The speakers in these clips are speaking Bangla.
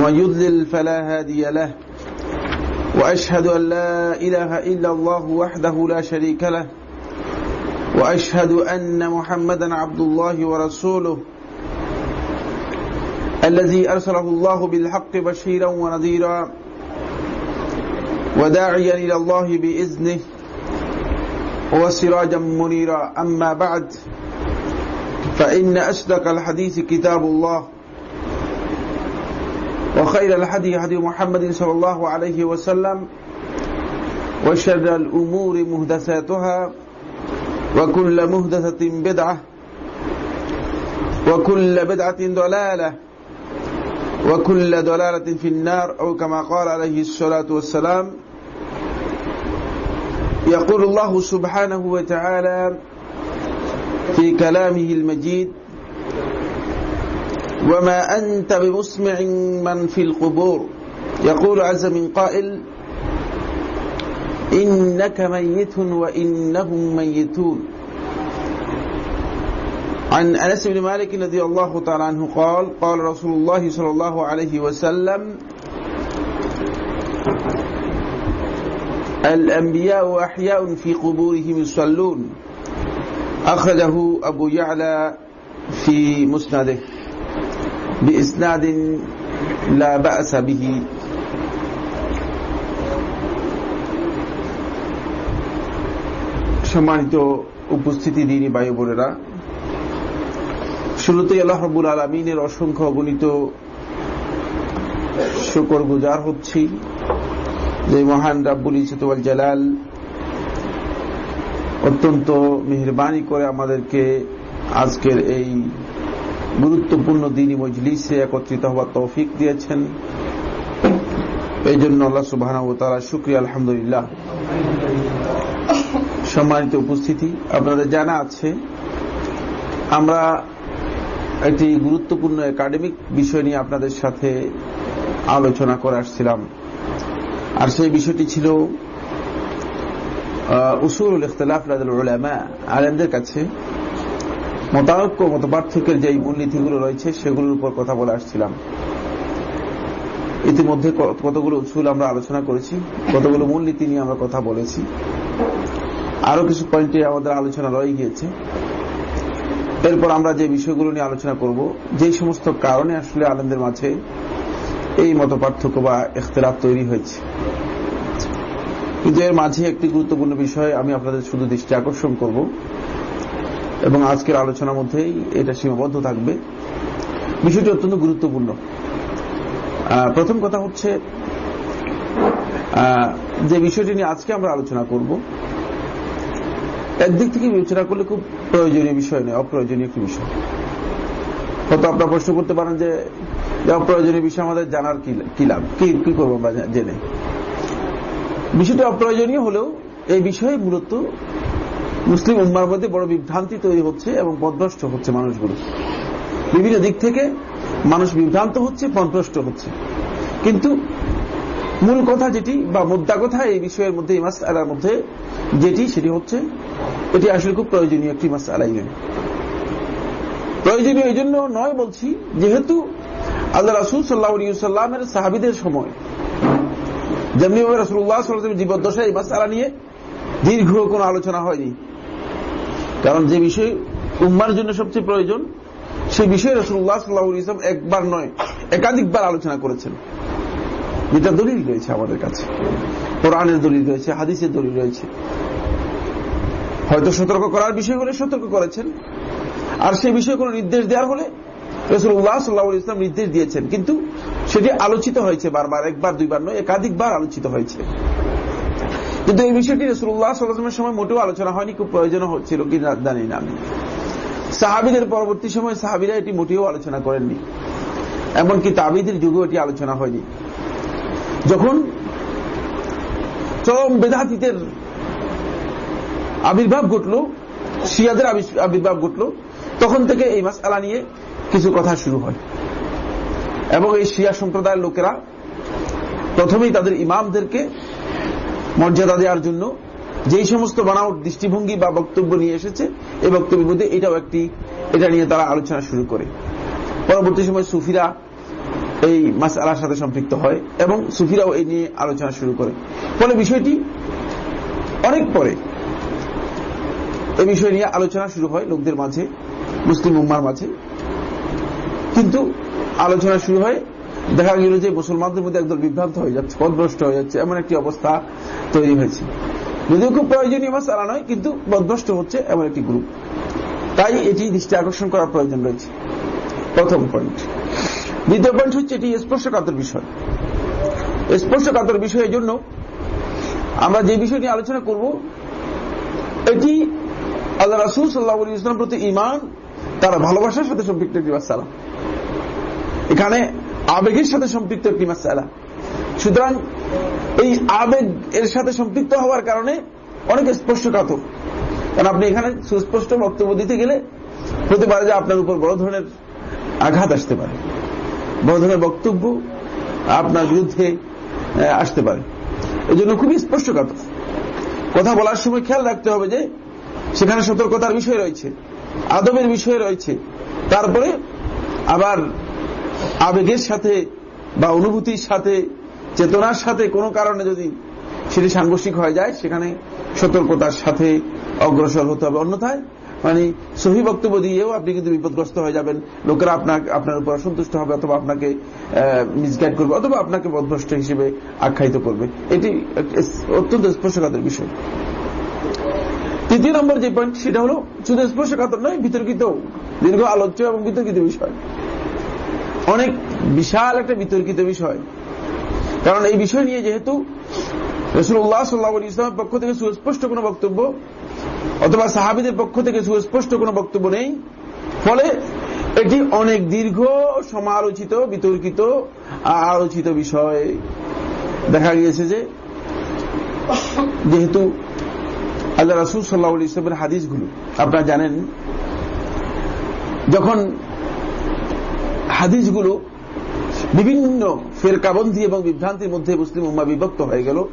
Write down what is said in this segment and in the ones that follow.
ومن يضلل فلا هادي له وأشهد أن لا إله إلا الله وحده لا شريك له وأشهد أن محمدا عبد الله ورسوله الذي أرسله الله بالحق بشيرا ونذيرا وداعيا إلى الله بإذنه وسراجا منيرا. أما بعد فإن أصدق الحديث كتاب الله. وخير الهدي هدي محمد صلى الله عليه وسلم وشر الأمور مهدثاتها وكل مهدثة بدعة وكل بدعة ضلالة وكل ضلالة في النار أو كما قال عليه الصلاة والسلام. يقول الله سبحانه وتعالى في كلامه المجيد وما أنت بمسمع من في القبور. يقول عز من قائل إنك ميت وإنهم ميتون. عن أنس بن مالك رضي الله تعالى عنه قال قال رسول الله صلى الله عليه وسلم الأنبياء أحياء في قبورهم يصلون. أخرجه أبو يعلى في مسنده. بإسناد لا بأس به সম্মানিত উপস্থিতি দিনী বায়ু বোনেরা শুরুতেই আল্লাহ রবুল আলমিনের অসংখ্য অগণিত শুকর গুজার হচ্ছি যে মহান রাব্বুল ইসতুল জালাল অত্যন্ত মেহরবানি করে আমাদেরকে আজকের এই গুরুত্বপূর্ণ দিনই মজলিসে একত্রিত হওয়ার তৌফিক দিয়েছেন। এই জন্য আল্লাহ সুবাহ শুক্রিয়া, আলহামদুলিল্লাহ। সম্মানিত উপস্থিতি, আপনাদের জানা আছে, আমরা একটি গুরুত্বপূর্ণ একাডেমিক বিষয় নিয়ে আপনাদের সাথে আলোচনা করে আসছিলাম। আর সেই বিষয়টি ছিল উসুল ইখতলাফ আলেমদের কাছে। মতানৈক্য মত পার্থক্যের যে মূলনীতিগুলো রয়েছে, সেগুলোর উপর কথা বলে আসছিলাম। ইতিমধ্যে কতগুলো উৎসুল আমরা আলোচনা করেছি, কতগুলো মূলনীতি নিয়ে আমরা কথা বলেছি। আরও কিছু পয়েন্টে আমাদের আলোচনা রয়ে গিয়েছে। এরপর আমরা যে বিষয়গুলো নিয়ে আলোচনা করব যে সমস্ত কারণে আসলে আনন্দের মাঝে এই মত পার্থক্য বা ইখতলাফ তৈরি হয়েছে। কিন্তু এর মাঝে একটি গুরুত্বপূর্ণ বিষয় আমি আপনাদের শুধু দৃষ্টি আকর্ষণ করব। এবং আজকের আলোচনার মধ্যেই এটা সীমাবদ্ধ থাকবে। বিষয়টি অত্যন্ত গুরুত্বপূর্ণ। প্রথম কথা হচ্ছে যে বিষয়টি নিয়ে আজকে আমরা আলোচনা করব, একদিক থেকে বিবেচনা করলে খুব প্রয়োজনীয় বিষয় নয়, অপ্রয়োজনীয় একটি বিষয়। হয়তো আপনার প্রশ্ন করতে পারেন যে অপ্রয়োজনীয় বিষয় আমাদের জানার কি লাভ? কি করব আমরা জেনে? বিষয়টি অপ্রয়োজনীয় হলেও এই বিষয়ে মূলত মুসলিম উম্মার মধ্যে বড় বিভ্রান্তি তৈরি হচ্ছে এবং পদভ্রষ্ট হচ্ছে মানুষগুলো। বিভিন্ন দিক থেকে মানুষ বিভ্রান্ত হচ্ছে, পদভ্রষ্ট হচ্ছে। কিন্তু মূল কথা যেটি বা মুদ্রা কথা এই বিষয়ের মধ্যে, এই মাসালার মধ্যে যেটি, সেটি হচ্ছে এটি আসলে খুব প্রয়োজনীয় একটি মাস আলাইলেন প্রয়োজনীয় এই জন্য নয় বলছি, যেহেতু আল্লাহ রাসুল সাল্লাহ সাল্লামের সাহাবিদের সময় যেমনিভাবে রসুল্লাহ সাল্লাম জীবদ্দশা এই মাসালা নিয়ে দীর্ঘ কোন আলোচনা হয়নি। কারণ যে বিষয় উম্মার জন্য সবচেয়ে প্রয়োজন, সেই বিষয়ে রসুল্লাহ সাল্লাহ ইসলাম একবার নয়, একাধিকবার আলোচনা করেছেন। যেটা দলিল রয়েছে আমাদের কাছে। কোরআনের দলিল রয়েছে, হাদিসের দলিল রয়েছে। হয়তো সতর্ক করার বিষয় হলে সতর্ক করেছেন। আর সেই বিষয়ে কোন নির্দেশ দেওয়ার হলে রসুল্লাহ সাল্লাহ ইসলাম নির্দেশ দিয়েছেন। কিন্তু সেটি আলোচিত হয়েছে বারবার, একবার, দুইবার নয়, একাধিকবার আলোচিত হয়েছে। কিন্তু এই বিষয়টি রসুল্লাহ সাল্লামের সময় মোটেও আলোচনা হয়নি, খুব প্রয়োজন হচ্ছিল কি জানি না আমি। সাহাবিদের পরবর্তী সময় সাহাবিরা এটি মোটেও আলোচনা করেননি, এমনকি তাবিদের যুগেও এটি আলোচনা হয়নি। যখন চরম বেদাতীতের আবির্ভাব ঘটল, শিয়াদের আবির্ভাব ঘটল, তখন থেকে এই মাস আলা নিয়ে কিছু কথা শুরু হয়। এবং এই শিয়া সম্প্রদায়ের লোকেরা প্রথমেই তাদের ইমামদেরকে মর্যাদা দেওয়ার জন্য যেই সমস্ত বানাওট দৃষ্টিভঙ্গি বা বক্তব্য নিয়ে এসেছে, এই বক্তব্যের মধ্যে এটাও একটি, এটা নিয়ে তারা আলোচনা শুরু করে। পরবর্তী সময় সুফিরা এই মাস আলার সাথে সম্পৃক্ত হয় এবং সুফিরাও এই নিয়ে আলোচনা শুরু করে। ফলে বিষয়টি অনেক পরে এই বিষয় নিয়ে আলোচনা শুরু হয় লোকদের মাঝে, মুসলিম উম্মার মাঝে। কিন্তু আলোচনা শুরু হয় দেখা গেল যে মুসলমানদের মধ্যে একদল বিভ্রান্ত হয়ে যাচ্ছে পদভ্রষ্ট হয়ে যাচ্ছে, এমন একটি অবস্থা তৈরি হয়েছে। যদিও খুব প্রয়োজনীয় মাসালা নয়, কিন্তু পদভ্রষ্ট হচ্ছে এমন একটি গ্রুপ তাই এটি দৃষ্টি আকর্ষণ করার প্রয়োজন রয়েছে। প্রথম পয়েন্ট দ্বিতীয় পয়েন্ট হচ্ছে এটি স্পর্শকাতর বিষয়। স্পর্শকাতর বিষয় এই জন্য আমরা যে বিষয় নিয়ে আলোচনা করব, এটি আল্লাহ রাসুল সাল্লাহ ইসলাম প্রতি ইমান তার ভালোবাসার সাথে সম্পৃক্ত একটি মাসালা এখানে আবেগের সাথে সম্পৃক্ত একটি মাসালা সুতরাং এই আবেগ এর সাথে সম্পৃক্ত হওয়ার কারণে অনেক স্পর্শকাতর কারণ আপনি এখানে সুস্পষ্ট বক্তব্য দিতে গেলে হতে পারে যে আপনার উপর বড় ধরনের আঘাত আসতে পারে। বড় ধরনের বক্তব্য আপনার বিরুদ্ধে আসতে পারে। এই জন্য খুবই স্পষ্টকাতর। কথা বলার সময় খেয়াল রাখতে হবে যে সেখানে সতর্কতার বিষয় রয়েছে, আদবের বিষয় রয়েছে। তারপরে আবার আবেগের সাথে বা অনুভূতির সাথে, চেতনার সাথে কোনো কারণে যদি সেটি সাংঘর্ষিক হয়ে যায়, সেখানে সতর্কতার সাথে অগ্রসর হতে হবে। অন্যথায় মানে সহি বক্তব্য দিয়েও আপনি কিন্তু বিপদগ্রস্ত হয়ে যাবেন। লোকেরা আপনার আপনার উপর অসন্তুষ্ট হবে অথবা আপনাকে মিসগাইড করবে অথবা আপনাকে বদভ্রষ্ট হিসেবে আখ্যায়িত করবে। এটি অত্যন্ত স্পর্শকাতের বিষয়। তৃতীয় নম্বর যে পয়েন্ট সেটা হল শুধু স্পর্শকাতর নয়, বিতর্কিত, দীর্ঘ আলোচ্য এবং বিতর্কিত বিষয়। অনেক বিশাল একটা বিতর্কিত বিষয়। কারণ এই বিষয় নিয়ে যেহেতু রসুল্লাহ সাল্লাহ ইসলামের পক্ষ থেকে সুস্পষ্ট কোন বক্তব্য অথবা সাহাবিদের পক্ষ থেকে সুস্পষ্ট কোন বক্তব্য নেই, ফলে এটি অনেক দীর্ঘ, সমালোচিত, বিতর্কিত, আলোচিত বিষয়। দেখা গিয়েছে যে যেহেতু আল্লাহ রাসুল সাল্লাহ ইসলামের হাদিসগুলো, আপনারা জানেন, যখন হাদিসগুলো বিভিন্ন ফেরকাবন্দি এবং বিভ্রান্তির মধ্যে মুসলিম উম্মা বিভক্ত হয়ে গেল।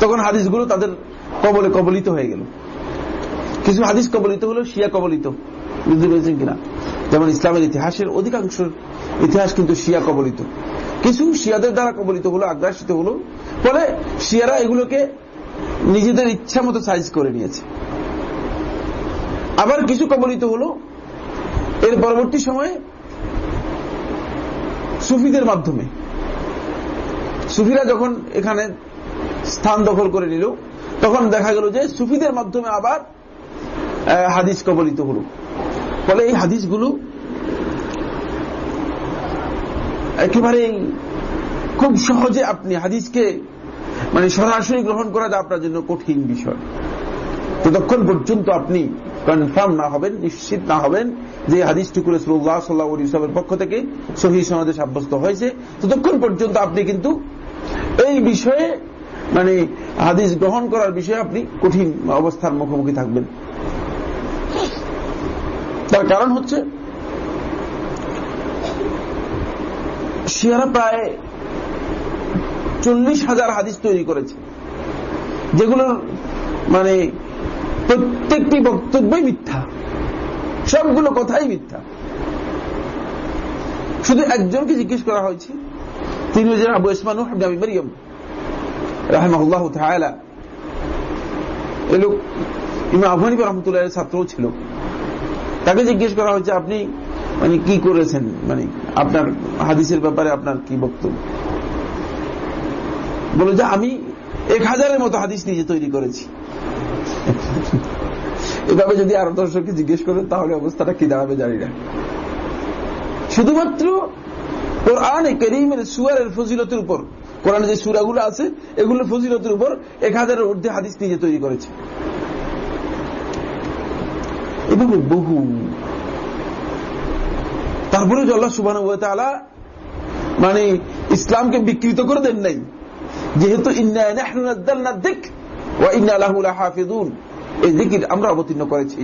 তখন হাদিসগুলো তাদের কবলে কবলিত হয়ে গেল। কিছু হাদিস কবলিত হলো, শিয়া কবলিত। বুঝতে পেরেছেন কিনা? যেমন ইসলামের ইতিহাসের অধিকাংশ ইতিহাস কিন্তু শিয়া কবলিত। কিছু শিয়াদের দ্বারা কবলিত হলো, আগ্রাসিত হলো। ফলে শিয়ারা এগুলোকে নিজেদের ইচ্ছা মতো সাইজ করে নিয়েছে। আবার কিছু কবলিত হলো। এর পরবর্তী সময়ে সুফিদের মাধ্যমে। সুফিরা যখন এখানে স্থান দখল করে নিল, তখন দেখা গেল যে সুফিদের মাধ্যমে আবার হাদিস কবলিত হল। ফলে এই হাদিসগুলো একেবারে খুব সহজে আপনি হাদিসকে মানে সরাসরি গ্রহণ করা যা আপনার জন্য কঠিন বিষয়। ততক্ষণ পর্যন্ত আপনি কনফার্ম না হবেন, নিশ্চিত না হবেন যে হাদিসটুকু রসুল্লাহ সাল্লাহ ইসলামের পক্ষ থেকে সহি সমাজে সাব্যস্ত হয়েছে। ততক্ষণ পর্যন্ত আপনি কিন্তু এই বিষয়ে মানে হাদিস গ্রহণ করার বিষয়ে আপনি কঠিন অবস্থার মুখোমুখি থাকবেন। তার কারণ হচ্ছে, শিয়ারা প্রায় চল্লিশ হাজার হাদিস তৈরি করেছে, যেগুলোর মানে প্রত্যেকটি বক্তব্যই মিথ্যা। সবগুলো কথাই মিথ্যা। শুধু একজনকে জিজ্ঞেস করা হয়েছে, তিনি হচ্ছেন আবু ইসমানু হাবি মারিয়ম, রাহমাহুল্লাহ তাআলা। এ লোক ইমাম আবু হানিফা ছাত্র ছিল। তাকে জিজ্ঞেস করা হয়েছে, আপনি মানে কি করেছেন? মানে আপনার হাদিসের ব্যাপারে আপনার কি বক্তব্য? বলে যে, আমি এক হাজারের মতো হাদিস নিজে তৈরি করেছি। এভাবে যদি আরও দর্শককে জিজ্ঞেস করেন, তাহলে অবস্থাটা কি দাঁড়াবে জানি না। শুধুমাত্র করিমের সুয়ারের ফজিলতের উপর কোরআনে যে সুরাগুলো আছে ফজিলতের উপর এক হাজারের ঊর্ধ্বে হাদিস নিজে তৈরি করেছে। এভাবে বহু। তারপরে আল্লাহ সুবাহ মানে ইসলামকে বিকৃত করে দেন নাই। যেহেতু আমরা অবতীর্ণ করেছি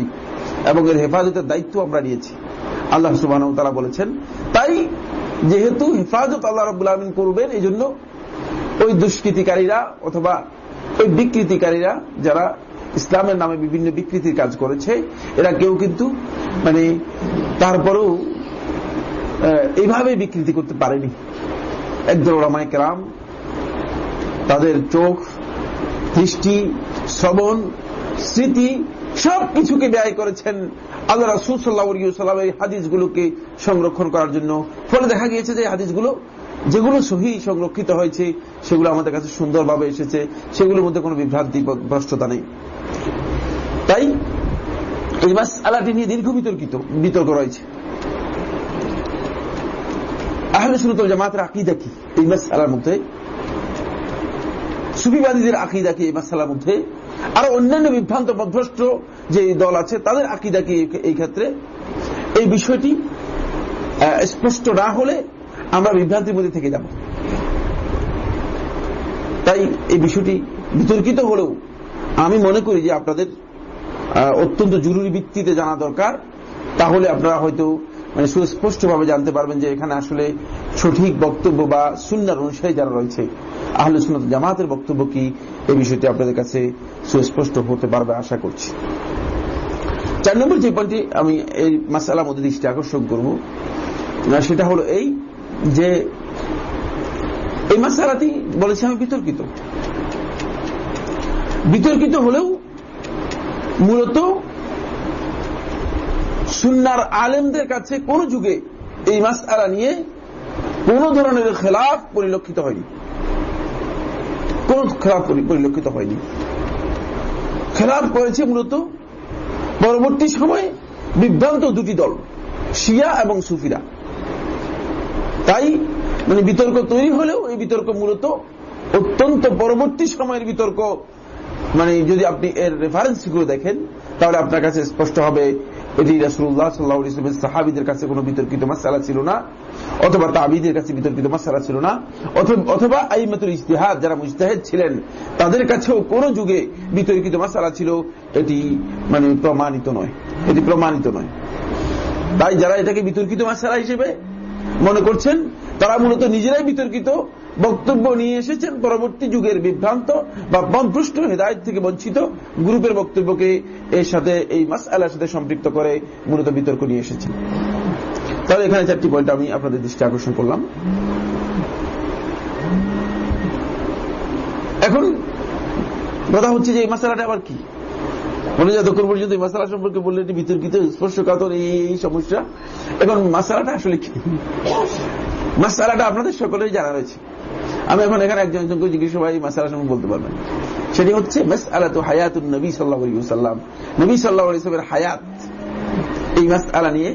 এবং এর হেফাজতের দায়িত্ব আমরা নিয়েছি। আল্লাহ তারা বলেছেন, তাই যেহেতু হেফাজত আল্লাহ রবুল আলমিন করবেন এই জন্য ওই দুষ্কৃতিকারীরা অথবা ওই বিকৃতিকারীরা যারা ইসলামের নামে বিভিন্ন বিকৃতির কাজ করেছে, এরা কেউ কিন্তু মানে তারপরেও এইভাবে বিকৃতি করতে পারেনি। একদল ওলামায় কেরাম তাদের চোখ, দৃষ্টি, শ্রবণ, স্মৃতি সব কিছুকে ব্যয় করেছেন আল্লাহ রাসুল সাল্লাহ এই হাদিসগুলোকে সংরক্ষণ করার জন্য। ফলে দেখা গিয়েছে যে হাদিসগুলো যেগুলো সহি সংরক্ষিত হয়েছে, সেগুলো আমাদের কাছে সুন্দরভাবে এসেছে, সেগুলোর মধ্যে কোনো বিভ্রান্তি ভ্রষ্টতা নেই। তাই এই মাস আলাটি নিয়ে দীর্ঘ বিতর্কিত, বিতর্ক রয়েছে। আহলে সুরত জামাতের আকিদা কি? এই মাস আলার মধ্যে সুফিবাদীদের আকিদা কি এই মাসালার মধ্যে, আরও অন্যান্য বিভ্রান্ত, মধ্যস্থ যে দল আছে, তাদের আকিদা কি এই ক্ষেত্রে এই বিষয়টি স্পষ্ট না হলে আমরা বিভ্রান্তির মধ্যে থেকে যাব। তাই এই বিষয়টি বিতর্কিত হলেও আমি মনে করি যে আপনাদের অত্যন্ত জরুরি ভিত্তিতে জানা দরকার। তাহলে আপনারা হয়তো মানে সুস্পষ্টভাবে জানতে পারবেন যে এখানে আসলে সঠিক বক্তব্য বা সুন্নার অনুসারী যারা রয়েছে, আহলে সুন্নত জামাতের বক্তব্য কি? এই বিষয়টি আপনাদের কাছে সুস্পষ্ট হতে পারবে আশা করছি। চার নম্বর যে পয়েন্টটি আমি এই মাসালার মধ্যে দৃষ্টি আকর্ষণ করব সেটা হলো এই যে এই মাসালাটি বলেছি আমি বিতর্কিত। বিতর্কিত হলেও মূলত সুন্নার আলেমদের কাছে কোন যুগে এই মাস আলা নিয়ে কোন ধরনের খেলাফ পরিলক্ষিত হয়নি। কোন খেলাফ পরিলক্ষিত হয়নি। খেলাফ করেছে মূলত পরবর্তী সময়ে বিভ্রান্ত দুটি দল, শিয়া এবং সুফিরা। তাই মানে বিতর্ক তৈরি হলেও এই বিতর্ক মূলত অত্যন্ত পরবর্তী সময়ের বিতর্ক মানে যদি আপনি এর রেফারেন্সগুলো দেখেন, তাহলে আপনার কাছে স্পষ্ট হবে এটি রাসুল্লাহ সাল্লাহ ইসলামের সাহাবিদের কাছে কোনো বিতর্কিত মাসালা ছিল না, অথবা তাবিদের কাছে বিতর্কিত মাসালা ছিল না অথবা আইমাতুল ইস্তেহাদ যারা মুস্তাহেদ ছিলেন, তাদের কাছেও কোন যুগে বিতর্কিত মাসালা ছিল, এটি মানে প্রমাণিত নয়, এটি প্রমাণিত নয়। তাই যারা এটাকে বিতর্কিত মাসালা হিসেবে মনে করছেন, তারা মূলত নিজেরাই বিতর্কিত বক্তব্য নিয়ে এসেছেন পরবর্তী যুগের বিভ্রান্ত বা বনভ্রষ্ট হেদায়ত থেকে বঞ্চিত। গ্রুপের বক্তব্যকে এর সাথে, এই মাস আলার সাথে সম্পৃক্ত করে মূলত বিতর্ক নিয়ে এসেছেন। তাহলে এখানে চারটি পয়েন্ট আমি আপনাদের দৃষ্টি আকর্ষণ করলাম। এখন কথা হচ্ছে যে এই মাসালাটা আবার কি? মনে যতক্ষণ পর্যন্ত এই মাসালা সম্পর্কে বললে এটি বিতর্কিত, স্পর্শকাতর, এই সমস্যা। এখন মাসালাটা আসলে কি? মাসালাটা আপনাদের সকলেই জানা রয়েছে। আমি এখন এখানে একজন একজনকে জিজ্ঞেস ভাই, মাসালা সম্পর্কে বলতে পারবেন? সেটি হচ্ছে মাস আলা তো নবী সাল্লাহ সাল্লাম নবী সাল্লাহ ইসলামের হায়াত, এই মাস আলা নিয়ে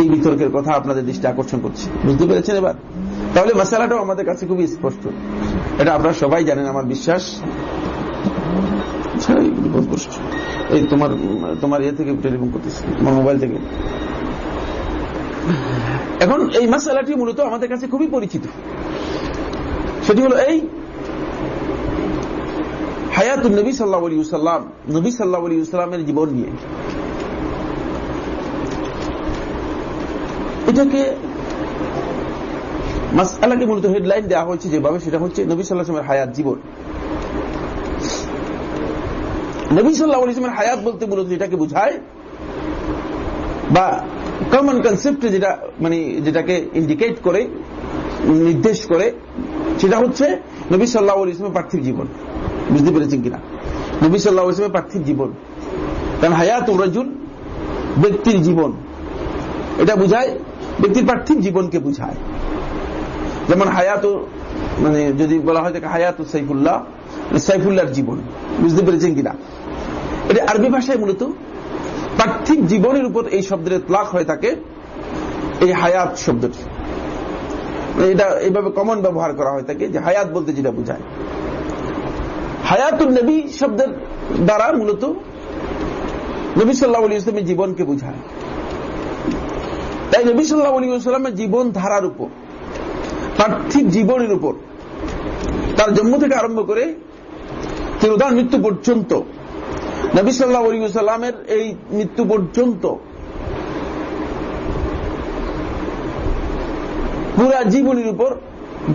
এই বিতর্কের কথা আপনাদের দৃষ্টি আকর্ষণ করছি। বুঝতে পেরেছেন এবার? তাহলে মাসালাটাও আমাদের কাছে খুবই স্পষ্ট। এটা আপনারা সবাই জানেন, আমার বিশ্বাস। এই তোমার তোমার ইয়ে থেকে টেলিফোন করতেছি, তোমার মোবাইল থেকে। এখন এই মাসালাটি মূলত আমাদের কাছে খুবই পরিচিত। সেটি হলো এই হায়াতুল নবী সাল্লাহ আলী সাল্লাম নবী সাল্লাহ আলী সাল্লামের জীবন নিয়ে। এটাকে মাসালাকে মূলত হেডলাইন দেওয়া হয়েছে যেভাবে, সেটা হচ্ছে নবী সাল্লাহামের হায়াত জীবন। নবী সাল্লাহ ইসলামের হায়াত বলতে মূলত যেটাকে বুঝায় বা কমন কনসেপ্টে যেটা মানে যেটাকে ইন্ডিকেট করে, নির্দেশ করে সেটা হচ্ছে নবী সাল্লাহ ইসলামের পার্থিব জীবন। বুঝতে পেরেছেন কিনা? নবী সাল্লাহ ইসলামের পার্থিব জীবন। কারণ হায়াত রাজুল ব্যক্তির জীবন। এটা বুঝায়, ব্যক্তির পার্থিব জীবনকে বুঝায়। যেমন হায়াত মানে যদি বলা হয় হায়াত সাইফুল্লাহ মানে সাইফুল্লাহর জীবন। বুঝতে পেরেছেন কিনা? এটা আরবি ভাষায় মূলত পার্থিব জীবনের উপর এই শব্দের প্লাক হয়ে থাকে এই হায়াত শব্দটি। এটা এইভাবে কমন ব্যবহার করা হয় থাকে যে হায়াত বলতে যেটা বোঝায়। হায়াতুল নবী শব্দের দ্বারা মূলত নবী সাল্লাহ আলী ইসলামের জীবনকে বোঝায়। তাই নবী সাল্লাহ আলী ইসলামের জীবন ধারার উপর, পার্থিব জীবনের উপর, তার জন্ম থেকে আরম্ভ করে তিরুদার মৃত্যু পর্যন্ত, নবী সাল্লাহ আলী সাল্লামের এই মৃত্যু পর্যন্ত পুরা জীবনের উপর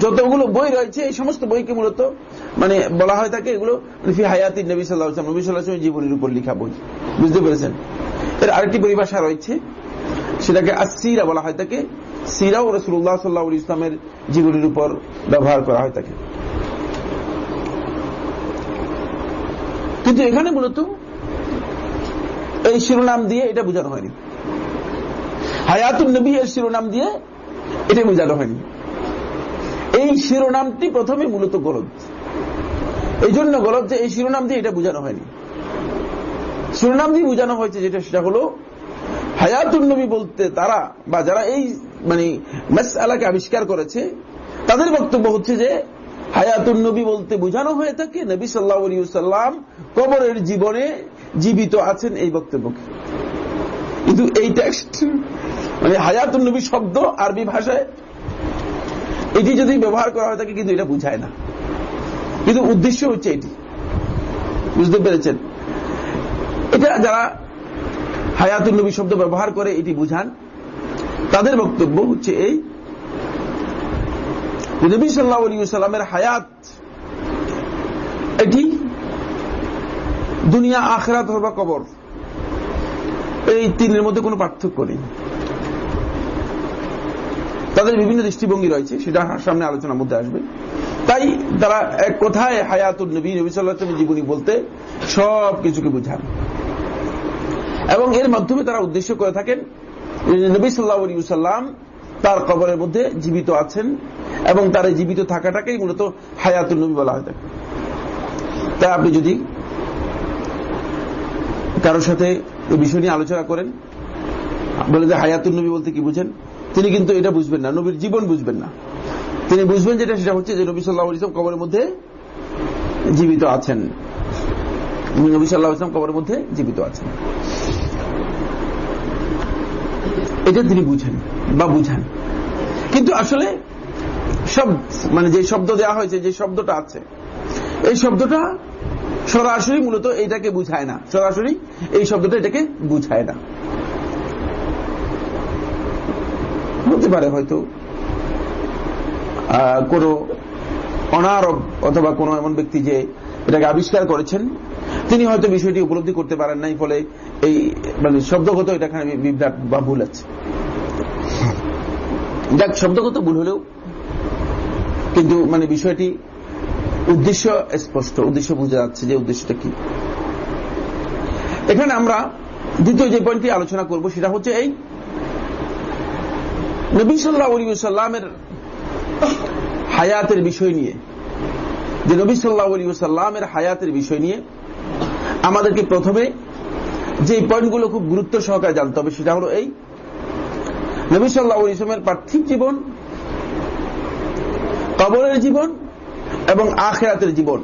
যতগুলো বই রয়েছে, এই সমস্ত বইকে মূলত মানে বলা হয় থাকে এগুলো ফি হায়াতি নবী সাল্লাহ নবী সাল্লাহ জীবনের উপর লিখা বই। বুঝতে পেরেছেন? এর আরেকটি পরিভাষা রয়েছে, সেটাকে আসিরা বলা হয় থাকে সিরা ও রসুল্লাহ সাল্লাহ ইসলামের জীবনের উপর ব্যবহার করা হয় থাকে কিন্তু এখানে মূলত এই শিরোনাম দিয়ে এটা বোঝানো হয়নি। হায়াতুল নবী এর শিরোনাম দিয়ে এটা বোঝানো হয়নি। এই শিরোনামটি প্রথমে মূলত গলদ। এই জন্য গলদ যে এই শিরোনাম দিয়ে এটা বোঝানো হয়নি। শিরোনাম দিয়ে বোঝানো হয়েছে যেটা, সেটা হলো হায়াতুল নবী বলতে তারা বা যারা এই মানে মেস আলাকে আবিষ্কার করেছে, তাদের বক্তব্য হচ্ছে যে হায়াতুল নবী বলতে বোঝানো হয়ে থাকে, নবী সাল্লাহ সাল্লাম কবরের জীবনে জীবিত আছেন এই বক্তব্যকে। কিন্তু এই টেক্সট মানে হায়াতুল নবী শব্দ আরবি ভাষায়, এটি যদি ব্যবহার করা হয় থাকে কিন্তু এটা বুঝায় না। কিন্তু উদ্দেশ্য হচ্ছে এটি। বুঝতে পেরেছেন? এটা যারা হায়াতুল নবী শব্দ ব্যবহার করে এটি বুঝান, তাদের বক্তব্য হচ্ছে এই নবী সাল্লাহ আলী সাল্লামের হায়াত, এটি দুনিয়া আখরাত অথবা কবর। এই তিনের মধ্যে কোনো পার্থক্য নেই। তাদের বিভিন্ন দৃষ্টিভঙ্গি রয়েছে, সেটা সামনে আলোচনার মধ্যে আসবে। তাই তারা এক কথায় হায়াতুল নবী নবী সাল্লাহ জীবনী বলতে সব কিছুকে বুঝান। এবং এর মাধ্যমে তারা উদ্দেশ্য করে থাকেন, নবী সাল্লাহ আলী সাল্লাম তার কবরের মধ্যে জীবিত আছেন এবং তার জীবিত থাকাটাকেই মূলত হায়াতুল নবী বলা হয়ে। থাকে তাই আপনি যদি কারোর সাথে এই বিষয় নিয়ে আলোচনা করেন। বলে যে হায়াতুল নবী বলতে কি বুঝেন? তিনি কিন্তু এটা বুঝবেন না, নবীর জীবন বুঝবেন না। তিনি বুঝবেন যেটা, সেটা হচ্ছে যে নবী সাল্লাহ ইসলাম কবরের মধ্যে জীবিত আছেন। নবী সাল্লাহ ইসলাম কবরের মধ্যে জীবিত আছেন। এটা তিনি বুঝেন বা বুঝান। কিন্তু আসলে সব মানে যে শব্দ দেওয়া হয়েছে, যে শব্দটা আছে, এই শব্দটা সরাসরি মূলত এইটাকে বুঝায় না। সরাসরি এই শব্দটা এটাকে বুঝায় না। হতে পারে হয়তো কোন অনারব অথবা কোন এমন ব্যক্তি যে এটাকে আবিষ্কার করেছেন, তিনি হয়তো বিষয়টি উপলব্ধি করতে পারেন নাই, ফলে এই মানে শব্দগত এটাখানে বিভ্রাট বা ভুল আছে। যাক, শব্দগত ভুল হলেও, কিন্তু মানে বিষয়টি উদ্দেশ্য স্পষ্ট, উদ্দেশ্য বোঝা যাচ্ছে যে উদ্দেশ্যটা কি। এখানে আমরা দ্বিতীয় যে পয়েন্টটি আলোচনা করব, সেটা হচ্ছে এই নবী সাল্লাহ আলী সাল্লামের হায়াতের বিষয় নিয়ে। যে নবী সাল্লাহ আলী সাল্লামের হায়াতের বিষয় নিয়ে আমাদেরকে প্রথমে যে পয়েন্টগুলো খুব গুরুত্ব সহকারে জানতে হবে, সেটা হলো এই। নবী সাল্লাহ ইসলামের পার্থিব জীবন, কবরের জীবন এবং আখেরাতের জীবন।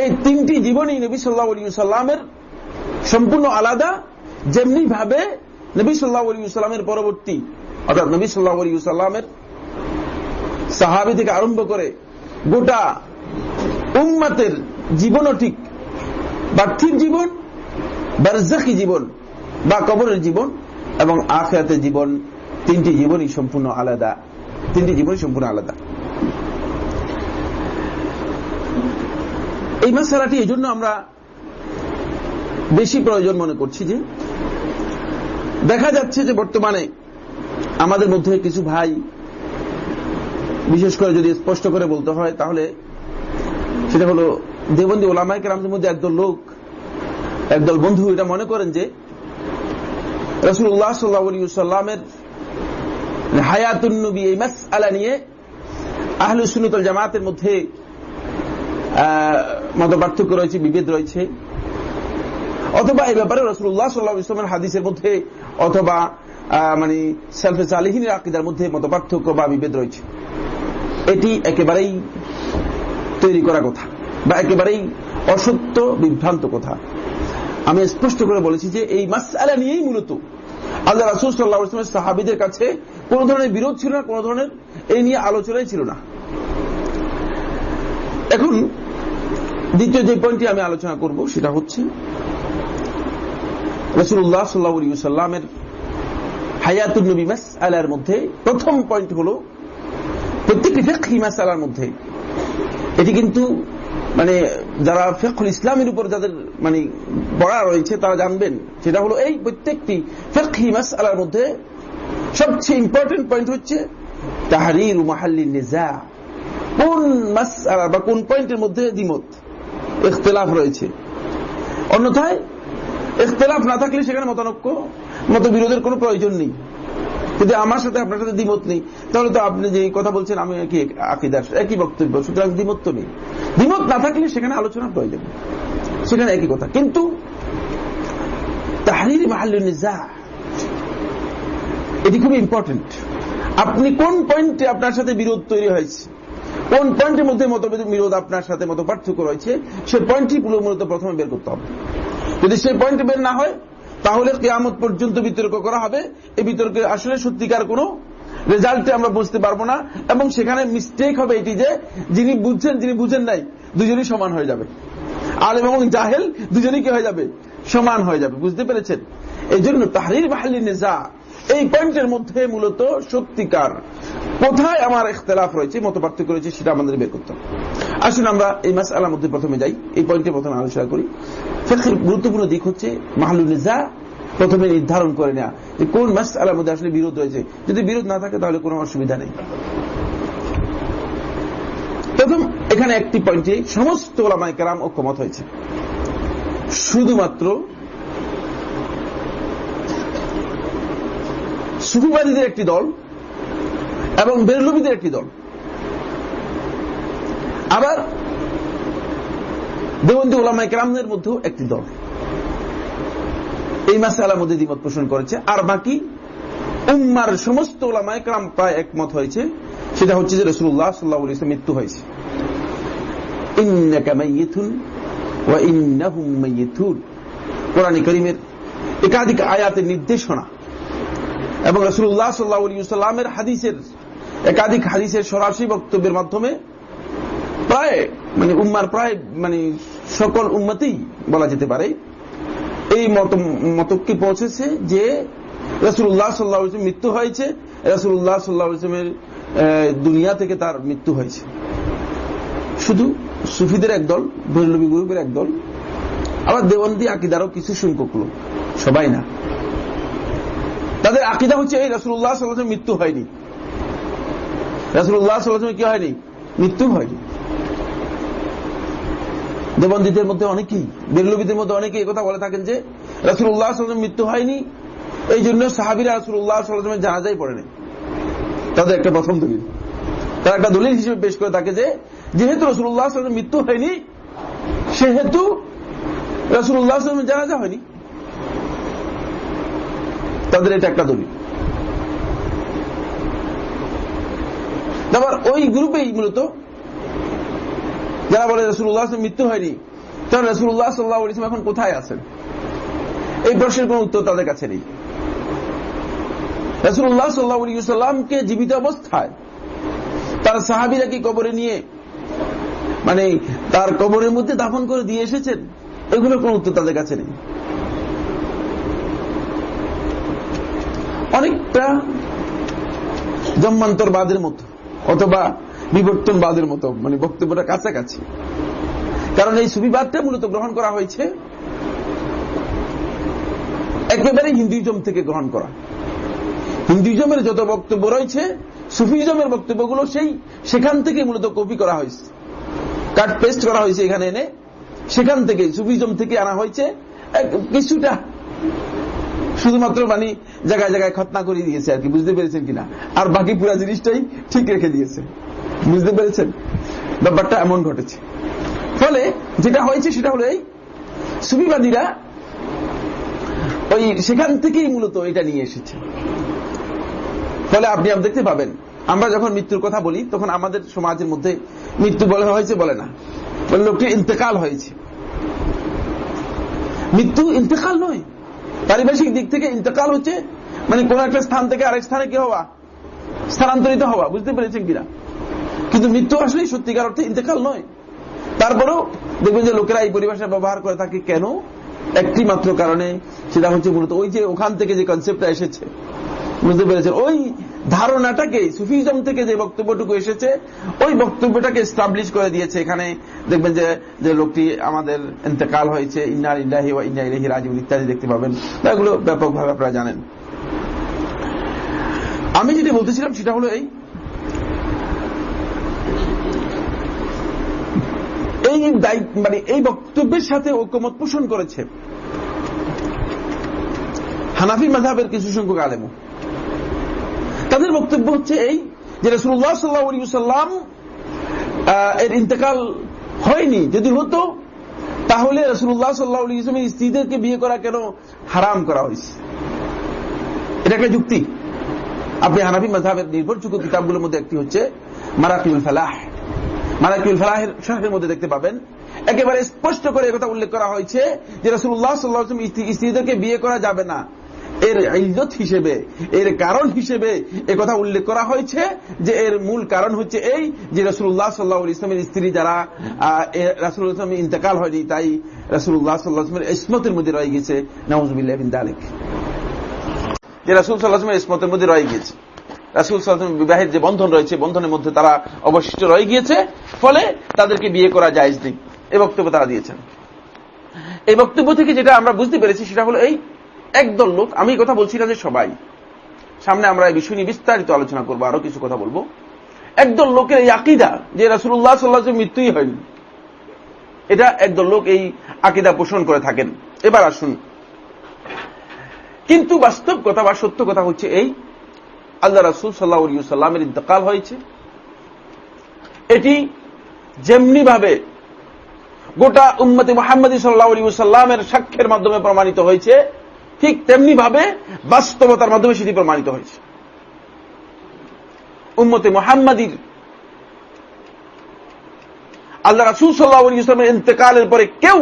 এই তিনটি জীবনই নবী সাল্লাহ আলী সাল্লামের সম্পূর্ণ আলাদা যেমনি ভাবে নবী সাল্লাহ আলী সাল্লামের পরবর্তী, অর্থাৎ নবী সাল্লাহ আলী সাল্লামের সাহাবি থেকে আরম্ভ করে গোটা উম্মাতের জীবনও ঠিক। পার্থিব জীবন বারজাকি জীবন বা কবরের জীবন এবং আখেরাতের জীবন তিনটি জীবনই সম্পূর্ণ আলাদা। তিনটি জীবনই সম্পূর্ণ আলাদা। এই মশালাটি এই জন্য আমরা বেশি প্রয়োজন মনে করছি যে দেখা যাচ্ছে যে বর্তমানে আমাদের মধ্যে কিছু ভাই, বিশেষ করে যদি স্পষ্ট করে বলতে হয়, তাহলে সেটা হলো দেবন্দী ওলামাইকের আমাদের মধ্যে একদল লোক, একদল বন্ধু এটা মনে করেন যে রসুল্লাহ সাল্লাহামের হায়াতুন্নবী এই মাস আলা নিয়ে আহলু জামাতের মধ্যে মত পার্থক্য রয়েছে, বিভেদ রয়েছে। অথবা এই ব্যাপারে রসুল্লাহ সাল্লাহ ইসলামের হাদিসের মধ্যে অথবা মানে সেলফে সালিহিনের আকিদার মধ্যে মত পার্থক্য বা বিভেদ রয়েছে। এটি একেবারেই তৈরি করা কথা বা একেবারেই অসত্য, বিভ্রান্ত কথা। আমি স্পষ্ট করে বলেছি যে এই মাসালা নিয়েই মূলত আল্লাহ রাসুল সাল্লাহ ইসলামের সাহাবিদের কাছে কোন ধরনের বিরোধ ছিল না, কোন ধরনের এই নিয়ে আলোচনাই ছিল না। এখন দ্বিতীয় যে পয়েন্টটি আমি আলোচনা করব, সেটা হচ্ছে রসুল্লাহ সাল্লাহ সাল্লামের হায়াতুল নবী মাস আলার মধ্যে প্রথম পয়েন্ট হল প্রত্যেকটি ফেকি মাস আলার মধ্যে। এটি কিন্তু মানে যারা ফেকুল ইসলামের উপর যাদের মানে পড়া রয়েছে, তারা জানবেন। সেটা হলো এই প্রত্যেকটি ফেকি মাস আলার মধ্যে সবচেয়ে ইম্পর্টেন্ট পয়েন্ট হচ্ছে তাহারির মাহাল্লি নিজা। কোন মাস বা কোন পয়েন্টের মধ্যে দ্বিমত? ইখতলাফ রয়েছে। অন্যথায় ইখতলাফ না থাকলে সেখানে মতানক্য, মতবিরোধের কোনো প্রয়োজন নেই। যদি আমার সাথে আপনার সাথে দ্বিমত নেই, তাহলে তো আপনি যে কথা বলছেন, আমি একই আকিদার একই বক্তব্য। সুতরাং দ্বিমত তো নেই। দ্বিমত না থাকলে সেখানে আলোচনার প্রয়োজন সেখানে একই কথা। কিন্তু তাহারির মাহাল্লু নিজা এটি খুবই ইম্পর্টেন্ট আপনি কোন পয়েন্টে আপনার সাথে বিরোধ তৈরি হয়েছে? কোন পয়েন্টের মধ্যে মতভেদ, বিরোধ আপনার সাথে মত পার্থক্য রয়েছে সেই পয়েন্টটি মূলত প্রথমে বের করতে হবে। যদি সেই পয়েন্ট বের না হয়, তাহলে কেয়ামত পর্যন্ত বিতর্ক করা হবে। এই বিতর্কে আসলে সত্যিকার কোন রেজাল্টে আমরা বুঝতে পারব না, এবং সেখানে মিস্টেক হবে এটি যে, যিনি বুঝছেন, যিনি বুঝেন নাই, দুজনই সমান হয়ে যাবে। আলেম এবং জাহেল দুজনই কি হয়ে যাবে? সমান হয়ে যাবে। বুঝতে পেরেছেন? এই জন্য তাহরির বাহালি নেজা এই পয়েন্টের মধ্যে মূলত সত্যিকার কোথায় আমার ইখতলাফ রয়েছে মত পার্থক্য রয়েছে, সেটা আমাদের বের করতে আসুন আমরা এই মাস আলার মধ্যে প্রথমে যাই, এই পয়েন্টে প্রথমে আলোচনা করি। গুরুত্বপূর্ণ দিক হচ্ছে মাহলু নিজা প্রথমে নির্ধারণ করে নেওয়া যে কোন মাস আলার মধ্যে আসলে বিরোধ রয়েছে। যদি বিরোধ না থাকে তাহলে কোনো অসুবিধা নেই। প্রথম, এখানে একটি পয়েন্টে সমস্ত ওলামাই কেরাম ঐক্যমত হয়েছে। শুধুমাত্র সুফিবাদীদের একটি দল এবং বেরলবিদের একটি দল। আবার দেবন্দী ওলামাই কেরামদের মধ্যেও একটি দল। এই মাসালার মধ্যে দ্বিমত পোষণ করেছে। আর বাকি উম্মার সমস্ত ওলামায় ক্রাম প্রায় একমত হয়েছে। সেটা হচ্ছে যে রসুল্লাহ সাল্লাহ ইসলাম মৃত্যু হয়েছে। কোরআন করিমের একাধিক আয়াতের নির্দেশনা এবং রসুল্লাহ সাল্লাহামের হাদিসের, একাধিক হাদিসের সরাসরি বক্তব্যের মাধ্যমে প্রায় মানে উম্মার প্রায় মানে সকল উম্মতেই বলা যেতে পারে, এই মতকে পৌঁছেছে যে রসুল্লাহ সাল্লাহ মৃত্যু হয়েছে রসুল্লাহ সাল্লাহ ইসলামের দুনিয়া থেকে তার মৃত্যু হয়েছে। শুধু সুফিদের একদল ভৈরবী গ্রুপের একদল, আবার দেওয়ান্দি আকিদারও কিছু সংখ্যক লোক, সবাই না। তাদের আকিদা হচ্ছে, এই রসুল্লাহ সাল্লাহ মৃত্যু হয়নি। রসুল্লাহ সাল্লাহ কি হয়নি। মৃত্যু হয়নি। দেবন্দীদের মধ্যে অনেকেই, বেরলবিদের মধ্যে অনেকেই কথা বলে থাকেন যে রসুল্লাহ সাল্লাম মৃত্যু হয়নি। এই জন্য সাহাবিরা রসুল্লাহ সাল্লামের জানাজাই পড়েনি তাদের একটা প্রথম দলিল। তারা একটা দলিল হিসেবে পেশ করে থাকে যে, যেহেতু রসুল্লাহ সাল্লাম মৃত্যু হয়নি, সেহেতু রসুল্লাহ সাল্লামের জানাজা হয়নি। তাদের এটা একটা দলিল। আবার ওই গ্রুপেই মূলত যারা বলে রসুল্লাহ মৃত্যু হয়নি তাহলে রসুল্লাহ সাল্লাহ ইসলাম এখন কোথায় আছেন? এই প্রশ্নের কোন উত্তর তাদের কাছে নেই। রসুল্লাহ সাল্লাহ সাল্লামকে জীবিত অবস্থায় তার সাহাবিরা কি কবরে নিয়ে মানে তার কবরের মধ্যে দাফন করে দিয়ে এসেছেন? এগুলোর কোন উত্তর তাদের কাছে নেই। অনেকটা জন্মান্তরবাদের মতো, অথবা বিবর্তনবাদের মতো মানে বক্তব্যটা কাছাকাছি। কারণ এই সুবিবাদটা মূলত গ্রহণ করা হয়েছে একেবারে হিন্দুইজম থেকে গ্রহণ করা। হিন্দুইজমের যত বক্তব্য রয়েছে, সুফিজমের বক্তব্যগুলো সেই সেখান থেকে মূলত কপি করা হয়েছে। কাট পেস্ট করা হয়েছে এখানে এনে। সেখান থেকে, সুফিজম থেকে আনা হয়েছে। কিছুটা শুধুমাত্র মানে জায়গায় জায়গায় খতনা করে দিয়েছে আর কি, বুঝতে পেরেছেন কিনা? আর বাকি পুরো জিনিসটাই ঠিক রেখে দিয়েছে। বুঝতে পেরেছেন? ব্যাপারটা এমন ঘটেছে। ফলে যেটা হয়েছে সেটা হলো এই সুবিবাদীরা ওই সেখান থেকেই মূলত এটা নিয়ে এসেছে। ফলে আপনি দেখতে পাবেন, আমরা যখন মৃত্যুর কথা বলি, তখন আমাদের সমাজের মধ্যে মৃত্যু বলা হয়েছে, বলে না। লোকটি ইন্তেকাল হয়েছে। মৃত্যু ইন্তেকাল নয়। পারিভাষিক দিক থেকে ইন্তকাল হচ্ছে মানে কোন একটা স্থান থেকে আরেক স্থানে কি হওয়া? স্থানান্তরিত হওয়া, বুঝতে পেরেছেন কিনা? কিন্তু মৃত্যু আসলে সত্যিকার অর্থে ইন্তকাল নয়। তারপরেও দেখবেন যে লোকেরা এই পরিভাষা ব্যবহার করে থাকে কেন? একটি মাত্র কারণে, সেটা হচ্ছে মূলত ওই যে ওখান থেকে যে কনসেপ্টটা এসেছে। বুঝতে পেরেছেন? ওই ধারণাটাকে, সুফিজম থেকে যে বক্তব্যটুকু এসেছে, ওই বক্তব্যটাকে স্টাবলিশ করে দিয়েছে। এখানে দেখবেন যে যে লোকটি আমাদের ইন্তেকাল হয়েছে ইন্নার ইন্ডাহি বা ইন্না ইলাহি রাজিউল ইত্যাদি দেখতে পাবেন। এগুলো ব্যাপকভাবে আপনারা জানেন। আমি যেটি বলতেছিলাম সেটা হলো এই। মানে এই বক্তব্যের সাথে ঐক্যমত পোষণ করেছে। হানাফি মাধাবের কিছু সংখ্যক আলেমও। তাদের বক্তব্য হচ্ছে এই যে রসুল্লাহ সাল্লাহাম এর ইন্তেকাল হয়নি। যদি হতো, তাহলে রসুল্লাহ সাল্লাহ ইসলামের স্ত্রীদেরকে বিয়ে করা কেন হারাম করা হয়েছে? এটা একটা যুক্তি। আপনি হানাফি মাধাবের নির্ভরযোগ্য কিতাবগুলোর মধ্যে একটি হচ্ছে মারাকিউল ফালাহ। মারাকিউল ফালাহের শাহের মধ্যে দেখতে পাবেন, একেবারে স্পষ্ট করে কথা উল্লেখ করা হয়েছে যে রসুল্লাহ সাল্লাহ স্ত্রীদেরকে বিয়ে করা যাবে না। এর ইজত হিসেবে, এর কারণ হিসেবে কথা উল্লেখ করা হয়েছে যে এর মূল কারণ হচ্ছে এই যে রসুল্লাহ সাল্লাহ ইসলামের স্ত্রী যারা রাসুল ইসলাম ইন্তেকাল হয়নি, তাই রসুল্লাহ সাল্লাহ ইসলামের ইসমতের মধ্যে রয়ে গেছে নওয়াজবিল্লাহ বিন দালেক। যে রাসুল সাল্লাহামের ইসমতের মধ্যে রয়ে গিয়েছে রাসুল সাল্লাহ বিবাহের যে বন্ধন রয়েছে, বন্ধনের মধ্যে তারা অবশিষ্ট রয়ে গিয়েছে, ফলে তাদেরকে বিয়ে করা যায় এই বক্তব্য তারা দিয়েছেন। এই বক্তব্য থেকে যেটা আমরা বুঝতে পেরেছি, সেটা হলো এই একদল লোক, আমি কথা বলছি না যে সবাই। সামনে আমরা এই বিষয় নিয়ে বিস্তারিত আলোচনা করব, আরও কিছু কথা বলব। একদল লোকের এই আকিদা যে রাসুল্লাহ সাল্লাহ মৃত্যুই হয়নি, এটা একদল লোক এই আকিদা পোষণ করে থাকেন। এবার আসুন। কিন্তু বাস্তব কথা বা সত্য কথা হচ্ছে এই, আল্লাহ রাসুল সাল্লাহ সাল্লামের ইন্তকাল হয়েছে। এটি যেমনি ভাবে গোটা উম্মতি মোহাম্মদী সাল্লাহ সাল্লামের সাক্ষ্যের মাধ্যমে প্রমাণিত হয়েছে ঠিক তেমনি ভাবে বাস্তবতার মাধ্যমে সেটি প্রমাণিত হয়েছে। উম্মতে মোহাম্মদীর আল্লাহ রাসুল সাল্লাহ ইসলামের ইন্তেকালের পরে কেউ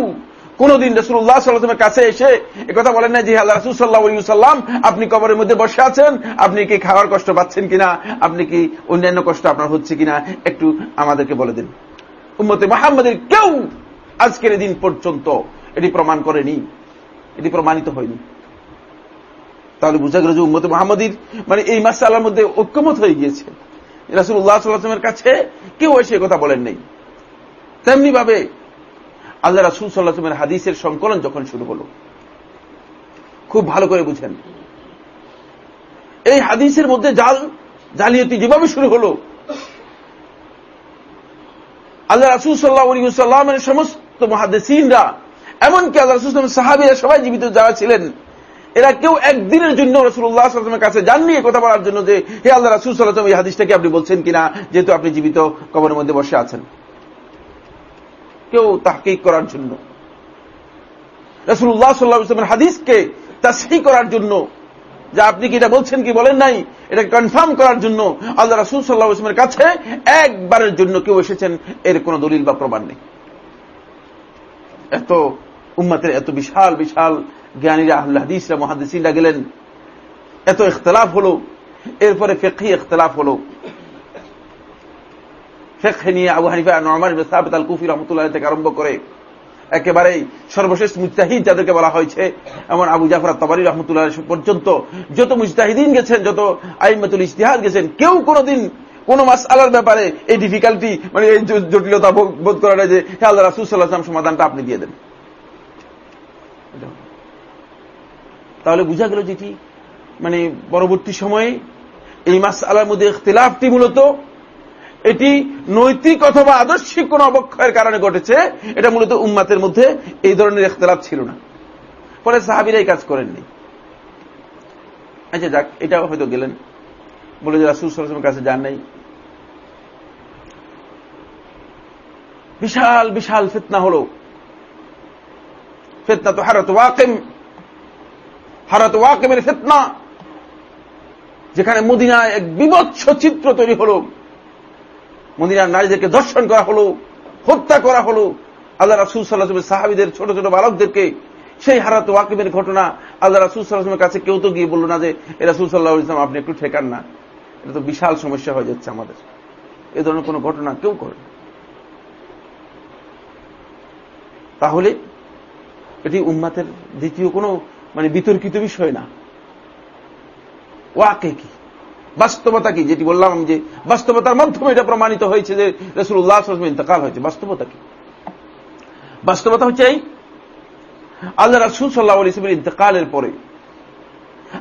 কোনদিন রসুল্লাহ সাল্লামের কাছে এসে কথা বলেন না যে আল্লাহ রাসুল সাল্লাহ সাল্লাম আপনি কবরের মধ্যে বসে আছেন, আপনি কি খাওয়ার কষ্ট পাচ্ছেন কিনা, আপনি কি অন্যান্য কষ্ট আপনার হচ্ছে কিনা, একটু আমাদেরকে বলে দিন। উম্মতে মোহাম্মদের কেউ আজকের দিন পর্যন্ত এটি প্রমাণ করেনি, এটি প্রমাণিত হয়নি। তাহলে বুঝা গেল যে উম্মতে মোহাম্মদীর মানে এই মাসালার মধ্যে ঐক্যমত হয়ে গিয়েছে। রাসুল উল্লাহ সাল্লাহামের কাছে কেউ এসে কথা বলেন নেই। তেমনি ভাবে আল্লাহ রাসুল সাল্লাহামের হাদিসের সংকলন যখন শুরু হল, খুব ভালো করে বুঝেন। এই হাদিসের মধ্যে জাল, জালিয়াতি যেভাবে শুরু হল, আল্লাহ রাসুল সাল্লাহ সাল্লামের সমস্ত মহাদেসিনরা এমনকি আল্লাহ রাসুল সাহাবিরা সবাই জীবিত যারা ছিলেন এরা কেউ একদিনের জন্য রসুল্লাহ আসলামের কাছে যাননি কথা বলার জন্য যে, হে আল্লাহ রাসুল সাল্লাম এই হাদিসটাকে আপনি বলছেন কিনা? যেহেতু আপনি জীবিত, কবরের মধ্যে বসে আছেন। কেউ তাহকিক করার জন্য। রসুল্লাহ সাল্লাহ ইসলামের হাদিসকে তাসহি করার জন্য। যে আপনি কি এটা বলছেন কি বলেন নাই? এটা কনফার্ম করার জন্য আল্লাহ রাসুল সাল্লাহ ইসলামের কাছে একবারের জন্য কেউ এসেছেন, এর কোন দলিল বা প্রমাণ নেই। এত উম্মাতের এত বিশাল বিশাল জ্ঞানীরা আহুল হাদিসরা মহাদিসিনরা গেলেন। এত ইখতলাফ হল, এরপরে ফেকি ইখতলাফ হল। ফেকহে নিয়ে আবু হানিফা নরমার সাহাবেদ আল কুফি রহমতুল্লাহ থেকে আরম্ভ করে, একেবারেই সর্বশেষ মুস্তাহিদ যাদেরকে বলা হয়েছে, এমন আবু জাফর তবারি রহমতুল্লাহ পর্যন্ত যত মুস্তাহিদিন গেছেন, যত আইমাতুল ইস্তিহাদ গেছেন, কেউ কোনদিন কোন মাস আলার ব্যাপারে এই ডিফিকাল্টি মানে এই জটিলতা বোধ করা যে আল্লাহ রাসুল সাল্লাহাম সমাধানটা আপনি দিয়ে দেন। তাহলে বোঝা গেল যেটি মানে পরবর্তী সময়ে এই মাস আলার মধ্যে ইখতলাফটি মূলত এটি নৈতিক অথবা আদর্শিক কোন অবক্ষয়ের কারণে ঘটেছে, এটা মূলত উম্মাতের মধ্যে এই ধরনের ইখতলাফ ছিল না। পরে সাহাবিরা এই কাজ করেননি। আচ্ছা যাক, এটাও হয়তো গেলেন। বলে যে রাসুল সালামের কাছে যান নাই। বিশাল বিশাল ফেতনা হল। ফেতনা তো হারত ওয়াকিম। হারত ওয়াকিমের ফেতনা, যেখানে মদিনায় এক বিবৎস চিত্র তৈরি হল। মদিনার নারীদেরকে দর্শন করা হলো, হত্যা করা হলো। আল্লাহ রাসুল সাল্লাহ সাহাবিদের ছোট ছোট বালকদেরকে সেই হারাত ওয়াকিমের ঘটনা আল্লাহ রাসুল সাল্লাহামের কাছে কেউ তো গিয়ে বলল না যে, এ রাসুল সাল্লাহ ইসলাম আপনি একটু ঠেকান না। এটা তো বিশাল সমস্যা হয়ে যাচ্ছে আমাদের। এ ধরনের কোন ঘটনা কেউ করে তাহলে এটি উম্মাতের দ্বিতীয় কোনো মানে বিতর্কিত বিষয় না। ওয়াকে কি? বাস্তবতা কি? যেটি বললাম আমি যে বাস্তবতার মাধ্যমে এটা প্রমাণিত হয়েছে যে রসুল্লাহ ইন্তকাল হয়েছে। বাস্তবতা কি? বাস্তবতা হচ্ছে এই, আল্লাহ রাসুল সাল্লাহ ইসলামের ইন্তকালের পরে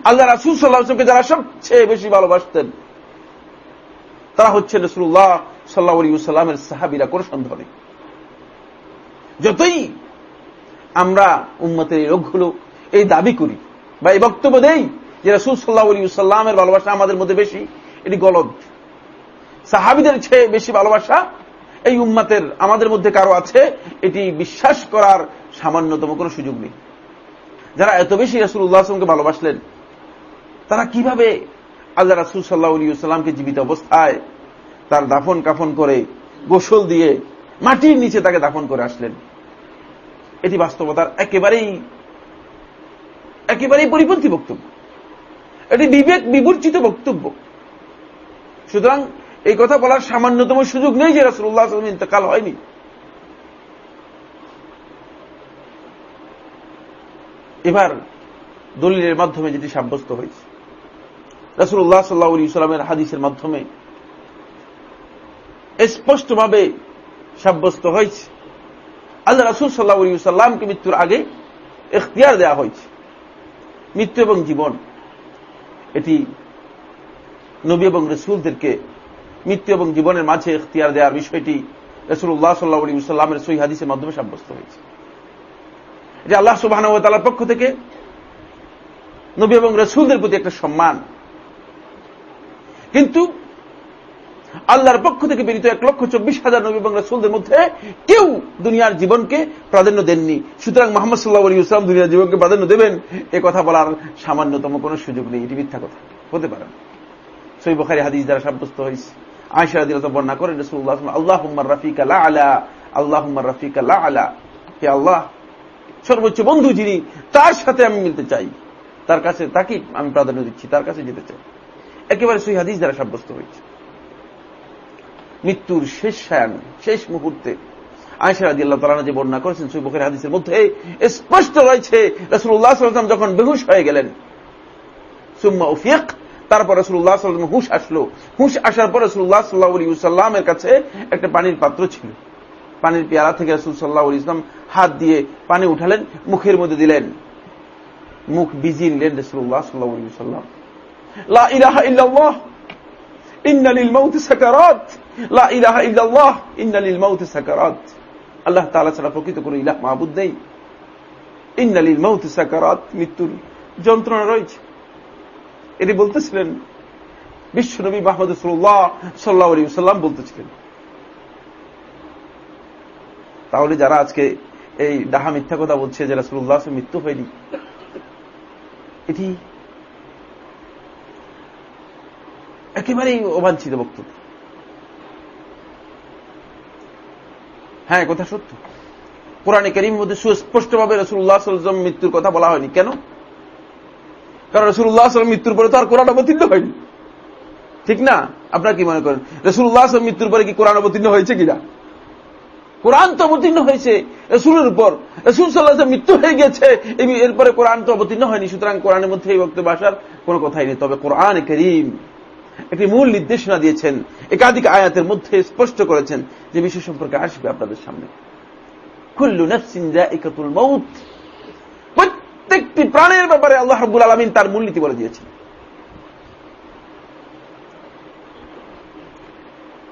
আল্লাহ রাসুল সাল্লাহ ইসলামকে যারা সবচেয়ে বেশি ভালোবাসতেন, তারা হচ্ছে রসুল্লাহ সাল্লাহ সাল্লামের সাহাবিরা কোনো সন্দেহ নেই যতই আমরা উম্মতের এই রোগগুলো এই দাবি করি বা এই বক্তব্য দেই যে রসুল সাল্লাহ আলী সাল্লামের ভালোবাসা আমাদের মধ্যে বেশি, এটি গলত সাহাবিদের চেয়ে বেশি ভালোবাসা এই উম্মাতের আমাদের মধ্যে কারও আছে, এটি বিশ্বাস করার সামান্যতম কোনো সুযোগ নেই। যারা এত বেশি রাসুল উল্লাহকে ভালোবাসলেন, তারা কীভাবে আল্লাহ রাসুল সাল্লাহ আলী সাল্লামকে জীবিত অবস্থায় তার দাফন কাফন করে গোসল দিয়ে মাটির নিচে তাকে দাফন করে আসলেন? এটি বাস্তবতার একেবারেই একেবারেই পরিপন্থী বক্তব্য। এটি বিবেক বিবর্চিত বক্তব্য। সুতরাং এই কথা বলার সামান্যতম সুযোগ নেই যে রাসুল্লাহ আসলাম ইন্তকাল হয়নি। এবার দলিলের মাধ্যমে যেটি সাব্যস্ত হয়েছে রাসুল্লাহ সাল্লাহ সাল্লামের হাদিসের মাধ্যমে স্পষ্টভাবে সাব্যস্ত হয়েছে, আল্লাহ রাসুল সাল্লাহ সাল্লামকে মৃত্যুর আগে এখতিয়ার দেওয়া হয়েছে। মৃত্যু এবং জীবন। এটি নবী এবং রসুলদেরকে মৃত্যু এবং জীবনের মাঝে এখতিয়ার দেওয়ার বিষয়টি রসুল্লাহ সাল্লাহ সাল্লামের সহি হাদিসের মাধ্যমে সাব্যস্ত হয়েছে। এটা আল্লাহ সুবাহ তালার পক্ষ থেকে নবী এবং রসুলদের প্রতি একটা সম্মান। কিন্তু আল্লাহর পক্ষ থেকে বেরিত এক লক্ষ চব্বিশ হাজার নবী এবং রসুলদের মধ্যে কেউ দুনিয়ার জীবনকে প্রাধান্য দেননি। সুতরাং মোহাম্মদ সাল্লাহ আলী ইসলাম দুনিয়ার জীবনকে প্রাধান্য দেবেন, এ কথা বলার সামান্যতম কোন সুযোগ নেই। এটি মিথ্যা কথা। হতে পারে। সই বখারি হাদিস দ্বারা সাব্যস্ত হয়েছে আয়সা দিলত বর্ণনা করেন রসুল্লাহ আল্লাহ রাফিক আল্লাহ আলা আল্লাহ রাফিক আল্লাহ আলা হে আল্লাহ, সর্বোচ্চ বন্ধু যিনি, তার সাথে আমি মিলতে চাই। তার কাছে তাকে আমি প্রাধান্য দিচ্ছি, তার কাছে যেতে চাই। একেবারে সই হাদিস দ্বারা সাব্যস্ত হয়েছে মৃত্যুর শেষ সায়ান, শেষ মুহূর্তে আয়সা রাজি আল্লাহ তালা যে বর্ণনা করেছেন সই বুখের হাদিসের মধ্যে, স্পষ্ট রয়েছে রসুল্লাহ সাল্লাম যখন বেহুশ হয়ে গেলেন, সুম্মা উফিক তারপর রসুল্লাহ সাল্লাম হুশ আসলো। হুশ আসার পর রসুল্লাহ সাল্লাহ আলী সাল্লামের কাছে একটা পানির পাত্র ছিল। পানির পেয়ারা থেকে রসুল সাল্লাহ ইসলাম হাত দিয়ে পানি উঠালেন, মুখের মধ্যে দিলেন। মুখ বিজি নিলেন রসুল্লাহ সাল্লাহ সাল্লাম লা ইলাহা ইল্লাল্লাহ, ইন্নালিল মাউতি সাকারাত। লা ইলাহা ইল্লাল্লাহ, ইন্নালিল মাউতি সাকারাত। আল্লাহ তাআলা ছাড়া প্রকৃত কোনো ইলাহ মাহবুদ নেই। ইন্নালিল মাউতি সাকারাত, মৃত্যুর যন্ত্রণা রয়েছে। এটি বলতেছিলেন মাহমুদ সাল্লাম বলতেছিলেন। তাহলে যারা আজকে এই ডাহা মিথ্যা কথা বলছে যে রাসুল্লাহ মৃত্যু হয়নি, এটি একেবারেই অবাঞ্ছিত বক্তব্য। হ্যাঁ কথা সত্য। কোরআনে করিম মধ্যে সুস্পষ্টভাবে রসুল্লাহ সাল্লাম মৃত্যুর কথা বলা হয়নি। কেন? কারণ রসুল্লাহ সাল্লাম মৃত্যুর পরে তো আর কোরআন অবতীর্ণ হয়নি। ঠিক না? আপনার কি মনে করেন? রসুল্লাহ সাল্লাম মৃত্যুর পরে কি কোরআন অবতীর্ণ হয়েছে কিনা? কোরআন তো অবতীর্ণ হয়েছে রসুলের উপর। রসুল সাল্লাহ মৃত্যু হয়ে গেছে এরপরে কোরআন তো অবতীর্ণ হয়নি। সুতরাং কোরআনের মধ্যে এই বক্তব্য আসার কোন কথাই নেই। তবে কোরআন করিম একটি মূল নির্দেশনা দিয়েছেন, একাধিক আয়াতের মধ্যে স্পষ্ট করেছেন যে বিষয় সম্পর্কে আসবে আপনাদের সামনে। খুল্লু নফসিন মৌত প্রত্যেকটি প্রাণের ব্যাপারে আল্লাহ হাবুল আলমিন তার মূলনীতি বলে দিয়েছেন।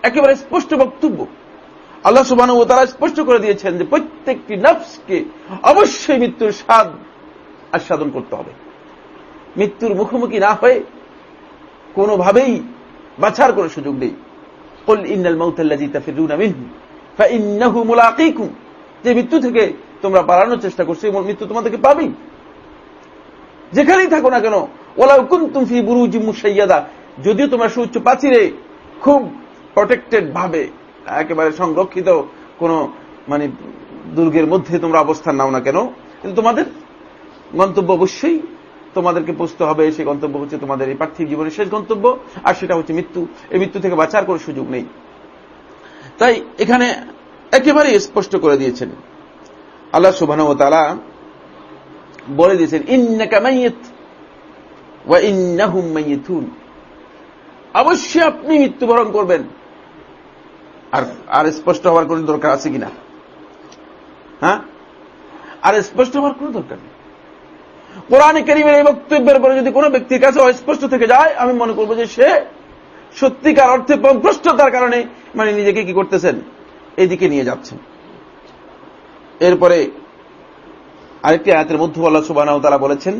একেবারে স্পষ্ট বক্তব্য। আল্লাহ সুবাহ ও তারা স্পষ্ট করে দিয়েছেন যে প্রত্যেকটি নফসকে অবশ্যই মৃত্যুর স্বাদ আস্বাদন করতে হবে। মৃত্যুর মুখোমুখি না হয়ে কোনোভাবেই বাছার কোনো সুযোগ নেই। কল ইন্নাল মৌতাল্লাজি তাফিরুন আমিন ফা ইন্নাহু যে মৃত্যু থেকে তোমরা পালানোর চেষ্টা করছ এই মৃত্যু তোমাদেরকে পাবেই। যেখানেই থাকো না কেন ওলাউ কুনতুম বুরুজি মুসাইয়াদা যদিও তোমরা সুচ্চ পাচিরে খুব প্রটেক্টেড ভাবে, একেবারে সংরক্ষিত কোন মানে দুর্গের মধ্যে তোমরা অবস্থান নাও না কেন, কিন্তু তোমাদের গন্তব্য অবশ্যই তোমাদেরকে পৌঁছতে হবে, সেই গন্তব্য হচ্ছে তোমাদের এই পার্থিব জীবনের শেষ গন্তব্য, আর সেটা হচ্ছে মৃত্যু। এই মৃত্যু থেকে বাঁচার কোনো সুযোগ নেই। তাই এখানে একেবারে স্পষ্ট করে দিয়েছেন। আল্লাহ সুবাহ তালা বলে দিয়েছেন, ইন্নাকা মাইয়িত ওয়া ইন্নাহুম মাইয়িতুন। অবশ্যই আপনি মৃত্যুবরণ করবেন। আর আর স্পষ্ট হওয়ার কোন দরকার আছে কিনা? হ্যাঁ? আর স্পষ্ট হওয়ার কোন দরকার নেই। কোরআন করিমের এই বক্তব্যের পরে যদি কোনো ব্যক্তির কাছে অস্পষ্ট থেকে যায় আমি মনে করবো যে সে সত্যিকার অর্থে প্রষ্টতার কারণে মানে নিজেকে কি করতেছেন এদিকে নিয়ে যাচ্ছেন এরপরে আরেকটি আয়াতের মধ্যে আল্লাহ সুবাহ তারা বলেছেন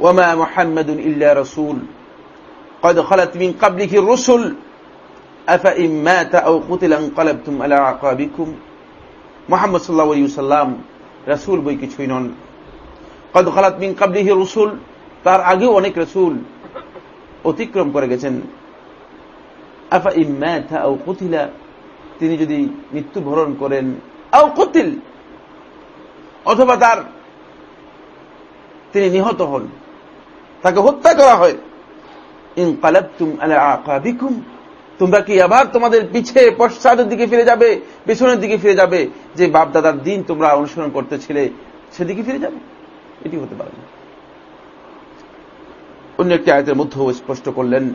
ওয়ামা মোহাম্মদুল ইল্লা রসুল قد خلت من قبله الرسل أفإن مات أو قتل انقلبتم على عقابكم মোহাম্মদ সাল্লাহ আলী সাল্লাম রাসুল বই কিছুই নন কদ খালাত মিন কাবলিহি রসুল, তার আগেও অনেক রসুল অতিক্রম করে গেছেন। আফা ইম্যাথা ও কুতিলা, তিনি যদি মৃত্যুবরণ করেন, আও কুতিল, অথবা তার তিনি নিহত হন, তাকে হত্যা করা হয়। ইন কালাবতুম আলা আকাবিকুম, তোমরা কি আবার তোমাদের পিছে পশ্চাতের দিকে ফিরে যাবে, পেছনের দিকে ফিরে যাবে, যে বাপ দাদার দিন তোমরা অনুসরণ করতেছিলে, সেদিকে ফিরে যাবে? এটি হতে পারে না। অন্য একটি আয়তের মধ্যেও স্পষ্ট করলেন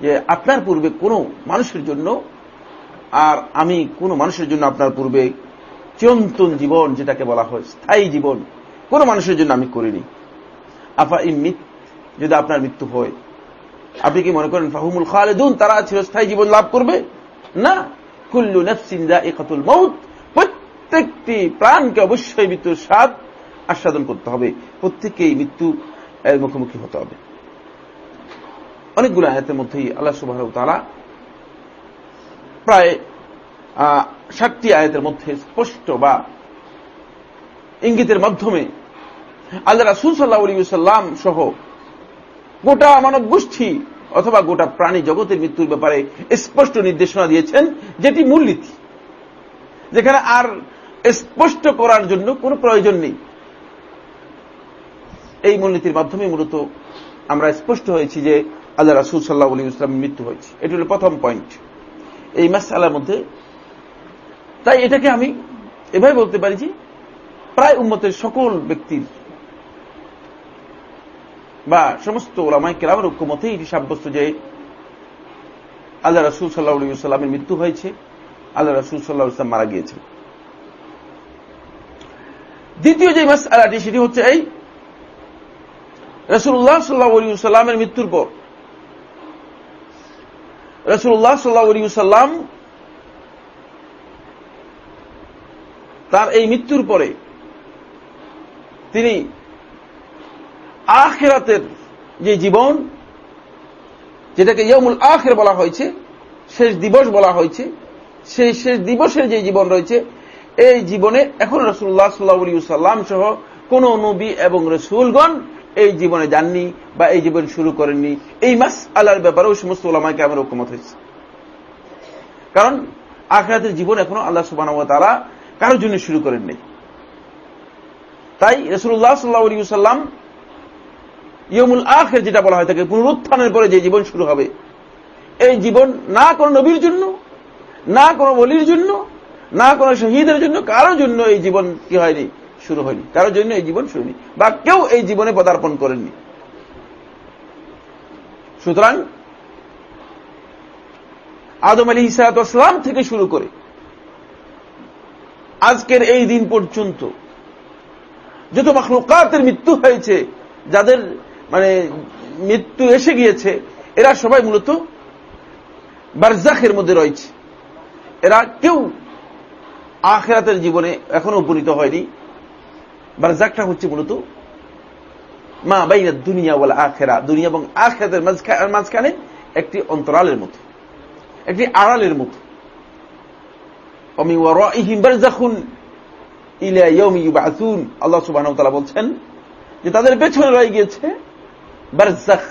যে আপনার পূর্বে কোন মানুষের জন্য আর আমি কোন মানুষের জন্য আপনার পূর্বে চিরন্তন জীবন, যেটাকে বলা হয় স্থায়ী জীবন, কোন মানুষের জন্য আমি করিনি। আফা ইমিত যদি আপনার মৃত্যু হয়। আপনি কি মনে করেন, ফাহুমুল খালেদুন তারা চিরস্থায়ী জীবন লাভ করবে? না। কুল্লু নফসিন্দা একাতুল মৌত প্রত্যেকটি প্রাণকে অবশ্যই মৃত্যুর স্বাদ আস্বাদন করতে হবে। প্রত্যেককেই মৃত্যু মুখোমুখি হতে হবে। অনেকগুলো আয়াতের মধ্যেই আল্লাহ সুবাহ তারা প্রায় ষাটটি আয়াতের মধ্যে স্পষ্ট বা ইঙ্গিতের মাধ্যমে আল্লাহ রাসুল সাল্লাহ সাল্লাম সহ গোটা মানব গোষ্ঠী অথবা গোটা প্রাণী জগতের মৃত্যুর ব্যাপারে স্পষ্ট নির্দেশনা দিয়েছেন, যেটি মূলনীতি যেখানে আর স্পষ্ট করার জন্য কোনো প্রয়োজন নেই। এই মূলনীতির মাধ্যমে মূলত আমরা স্পষ্ট হয়েছি যে আল্লাহ রাসুল সাল্লাহ আলী ইসলামের মৃত্যু হয়েছে। এটি হল প্রথম পয়েন্ট। এই মাসালার মধ্যে তাই এটাকে আমি এভাবে বলতে পারি যে প্রায় উন্মতের সকল ব্যক্তির বা সমস্ত ওলামাই কেরামের ঐক্যমতেই এটি সাব্যস্ত যে আল্লাহ রাসুল সাল্লাহ সাল্লামের মৃত্যু হয়েছে, আল্লাহ রাসুল সাল্লাহ ইসলাম মারা গিয়েছেন। দ্বিতীয় যে মাস আলাটি সেটি হচ্ছে এই রসুল্লাহ সাল্লাহ সাল্লামের মৃত্যুর পর। রসুল্লাহ সাল্লাহ সাল্লাম তার এই মৃত্যুর পরে তিনি আখেরাতের যে জীবন, যেটাকে ইয়মুল আখের বলা হয়েছে, শেষ দিবস বলা হয়েছে, সেই শেষ দিবসের যে জীবন রয়েছে, এই জীবনে এখন রসুল্লাহ সাল্লাহ সাল্লাম সহ কোন নবী এবং রসুলগণ এই জীবনে যাননি বা এই জীবন শুরু করেননি। এই মাস আল্লাহর ব্যাপারে ওই সমস্ত ওলামাকে আমার ঐক্যমত হয়েছে। কারণ আখরাতের জীবন এখনও আল্লাহ সুবান তারা কারোর জন্য শুরু করেননি। তাই রসুল্লাহ সাল্লাহ সাল্লাম ইয়মুল আখের যেটা বলা হয় থাকে পুনরুত্থানের পরে যে জীবন শুরু হবে। এই জীবন না কোনো নবীর জন্য, না কোনো বলির জন্য, না কোনো শহীদের জন্য, কারোর জন্য এই জীবন কি হয়নি? শুরু হয়নি। কারোর জন্য এই জীবন শুরু বা কেউ এই জীবনে পদার্পণ করেননি। সুতরাং আদম আলী ইসালাতাম থেকে শুরু করে আজকের এই দিন পর্যন্ত যত মখলুকাতের মৃত্যু হয়েছে, যাদের মানে মৃত্যু এসে গিয়েছে, এরা সবাই মূলত বারজাখের মধ্যে রয়েছে। এরা কেউ আখেরাতের জীবনে এখনও উপনীত হয়নি। বারজাকটা হচ্ছে মূলত মা বাইনা দুনিয়া বলে আখেরা। দুনিয়া এবং আখেরাতের মাঝখানে একটি অন্তরালের মতো, একটি আড়ালের মতো। আল্লাহ সুবাহ বলছেন যে তাদের পেছনে রয়ে গিয়েছে বারজাখ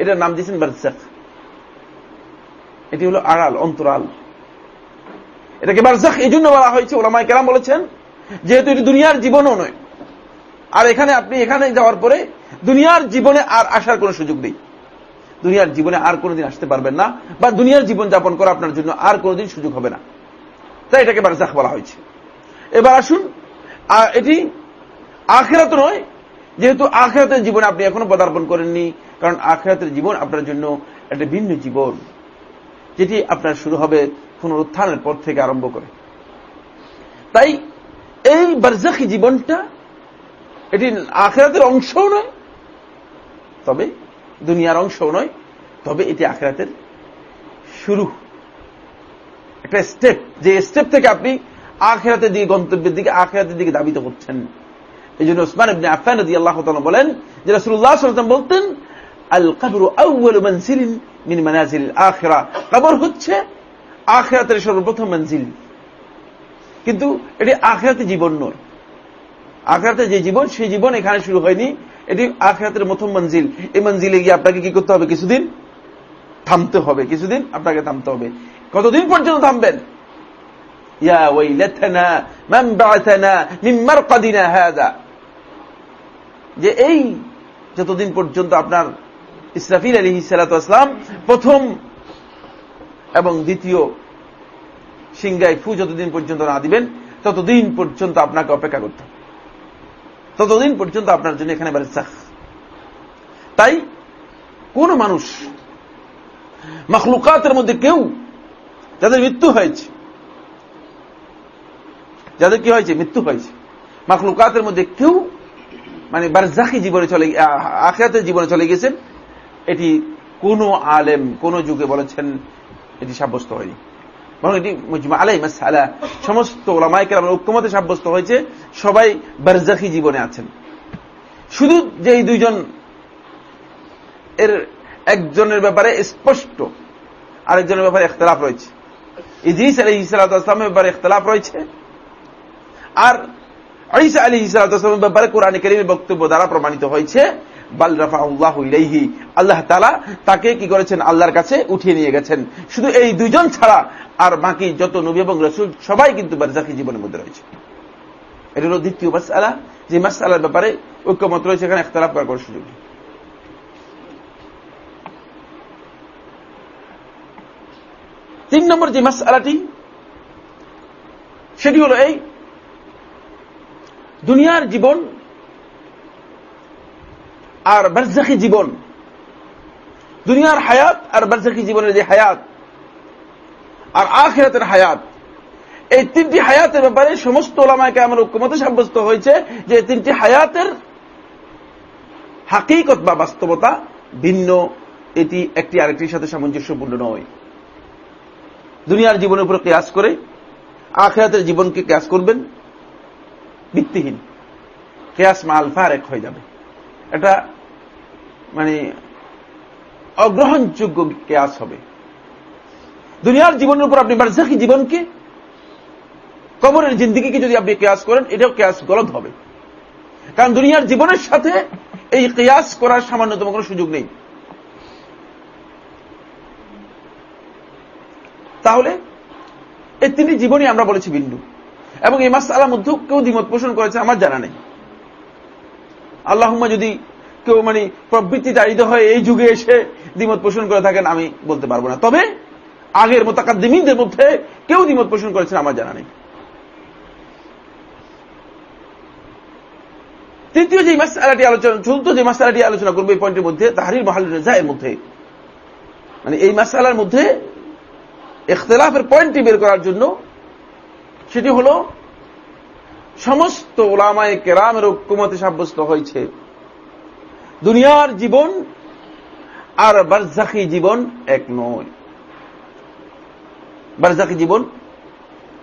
এটার নাম দিয়েছেন বারজাখ এটি হল আড়াল, অন্তরাল। এটাকে বারজাখ এই জন্য বলা হয়েছে ওলামায় কেরাম বলেছেন, যেহেতু এটি দুনিয়ার জীবনও নয়। আর এখানে আপনি এখানে যাওয়ার পরে দুনিয়ার জীবনে আর আসার কোন সুযোগ নেই। দুনিয়ার জীবনে আর কোনোদিন আসতে পারবেন না, বা দুনিয়ার জীবন যাপন করা আপনার জন্য আর কোনোদিন সুযোগ হবে না। তাই এটাকে বারজাখ বলা হয়েছে। এবার আসুন এটি আখেরাত নয় যেহেতু আখেরাতের জীবনে আপনি এখনও পদার্পণ করেননি, কারণ আখেরাতের জীবন আপনার জন্য একটা ভিন্ন জীবন, যেটি আপনার শুরু হবে পুনরুত্থানের পর থেকে আরম্ভ করে। তাই এই বারজাখি জীবনটা এটি আখেরাতের অংশও নয়, তবে দুনিয়ার অংশও নয়, তবে এটি আখেরাতের শুরু। একটা স্টেপ যে স্টেপ থেকে আপনি আখেরাতের দিকে, গন্তব্যের দিকে আখেরাতের দিকে দাবিত হচ্ছেন। এই জন্য ওসমান ইবনে আফান রদি আল্লাহ বলেন যে রাসূলুল্লাহ সাল্লাল্লাহু বলতেন আল কবরু আউয়ালু মানজিলিন মিন মানাজিল আখিরা। কবর হচ্ছে আখিরাতের সর্বপ্রথম মঞ্জিল কিন্তু এটি আখেরাতে জীবন নয়। আখেরাতে যে জীবন, সেই জীবন এখানে শুরু হয়নি। এটি আখেরাতের প্রথম মঞ্জিল এই মঞ্জিলে গিয়ে আপনাকে কি করতে হবে? কিছুদিন থামতে হবে। কিছুদিন আপনাকে থামতে হবে। কতদিন পর্যন্ত থামবেন? ইয়া ওয়াইলাতানা, মান বাআতানা মিন মারকাদিনা হাযা। যে এই যতদিন পর্যন্ত আপনার ইসরাফিল আলী সালাতাম প্রথম এবং দ্বিতীয় সিংগায় ফু যতদিন পর্যন্ত না দিবেন, ততদিন পর্যন্ত আপনাকে অপেক্ষা করতে ততদিন পর্যন্ত আপনার জন্য এখানে বারিসাখ তাই কোন মানুষ মখলুকাতের মধ্যে কেউ যাদের মৃত্যু হয়েছে, যাদের কি হয়েছে? মৃত্যু হয়েছে। মখলুকাতের মধ্যে কেউ মানে বারজাকি জীবনে চলে আখিরাতের জীবনে চলে গেছেন এটি কোন আলেম কোন যুগে বলেছেন এটি সাব্যস্ত হয়নি। বরং এটি আলাই মাসালা সমস্ত ওলামাইকে আমার ঐক্যমতে সাব্যস্ত হয়েছে, সবাই বারজাকি জীবনে আছেন। শুধু যে এই দুইজন এর একজনের ব্যাপারে স্পষ্ট, আরেকজনের ব্যাপারে ইখতলাফ রয়েছে। ইজিস আলী ইসলাতামের ব্যাপারে ইখতলাফ রয়েছে। আর ঈসা আলী ইসলাতামের ব্যাপারে কোরআন করিমের বক্তব্য দ্বারা প্রমাণিত হয়েছে। বাল রাফা আল্লাহ ইলাইহি, আল্লাহ তালা তাকে কি করেছেন? আল্লাহর কাছে উঠিয়ে নিয়ে গেছেন। শুধু এই দুজন ছাড়া আর বাকি যত নবী এবং রসুল সবাই কিন্তু বারজাকি জীবনের মধ্যে রয়েছে। এটা হল দ্বিতীয় মাসালা যে মাসালার ব্যাপারে ঐক্যমত রয়েছে, এখানে একতলাপ করার সুযোগ তিন নম্বর যে মাসালাটি সেটি হল এই দুনিয়ার জীবন আর বারজাকি জীবন। দুনিয়ার হায়াত আর বারজাকি জীবনের যে হায়াত আর আখেরাতের হায়াত। এই তিনটি হায়াতের ব্যাপারে সমস্ত ওলামাকে আমার ঐক্যমতে সাব্যস্ত হয়েছে যে তিনটি হায়াতের হাকিকত বা বাস্তবতা ভিন্ন। এটি একটি আরেকটির সাথে সামঞ্জস্যপূর্ণ নয়। দুনিয়ার জীবনের উপর কেয়াস করে, আখেরাতের জীবনকে কেয়াস করবেন। ভিত্তিহীন। কেয়াস মা আলফা এক হয়ে যাবে। এটা মানে অগ্রহণযোগ্য কেয়াস হবে। দুনিয়ার জীবনের উপর আপনি বার্জাকি জীবনকে, কবরের জিন্দিগিকে যদি আপনি কেয়াস করেন, এটাও কেয়াস গলত হবে। কারণ দুনিয়ার জীবনের সাথে এই কেয়াস করার সামান্যতম কোনো সুযোগ নেই। তাহলে, এই তিনি জীবনই আমরা বলেছি বিন্দু। এবং এই মাস আলার মধ্যেও কেউ দ্বিমত পোষণ করেছে, আমার জানা নেই। আল্লাহম্মা যদি কেউ মানে প্রবৃত্তি দায়িত হয়ে এই যুগে এসে দ্বিমত পোষণ করে থাকেন, আমি বলতে পারব না। তবে আগের মোতাকাদ্দিমিনদের মধ্যে কেউ দ্বিমত পোষণ করেছেন, আমার জানা নেই। তৃতীয় যে মাসালাটি আলোচনা, চতুর্থ যে মাসালাটি আলোচনা করব এই পয়েন্টের মধ্যে, তাহারির মহাল রেজা এর মধ্যে। মানে এই মাসালার মধ্যে ইখতলাফের পয়েন্টটি বের করার জন্য সেটি হল, সমস্ত ওলামায় কেরামের ঐক্যমতে সাব্যস্ত হয়েছে। দুনিয়ার জীবন আর বারজাকি জীবন এক নয়। বারজাকি জীবন,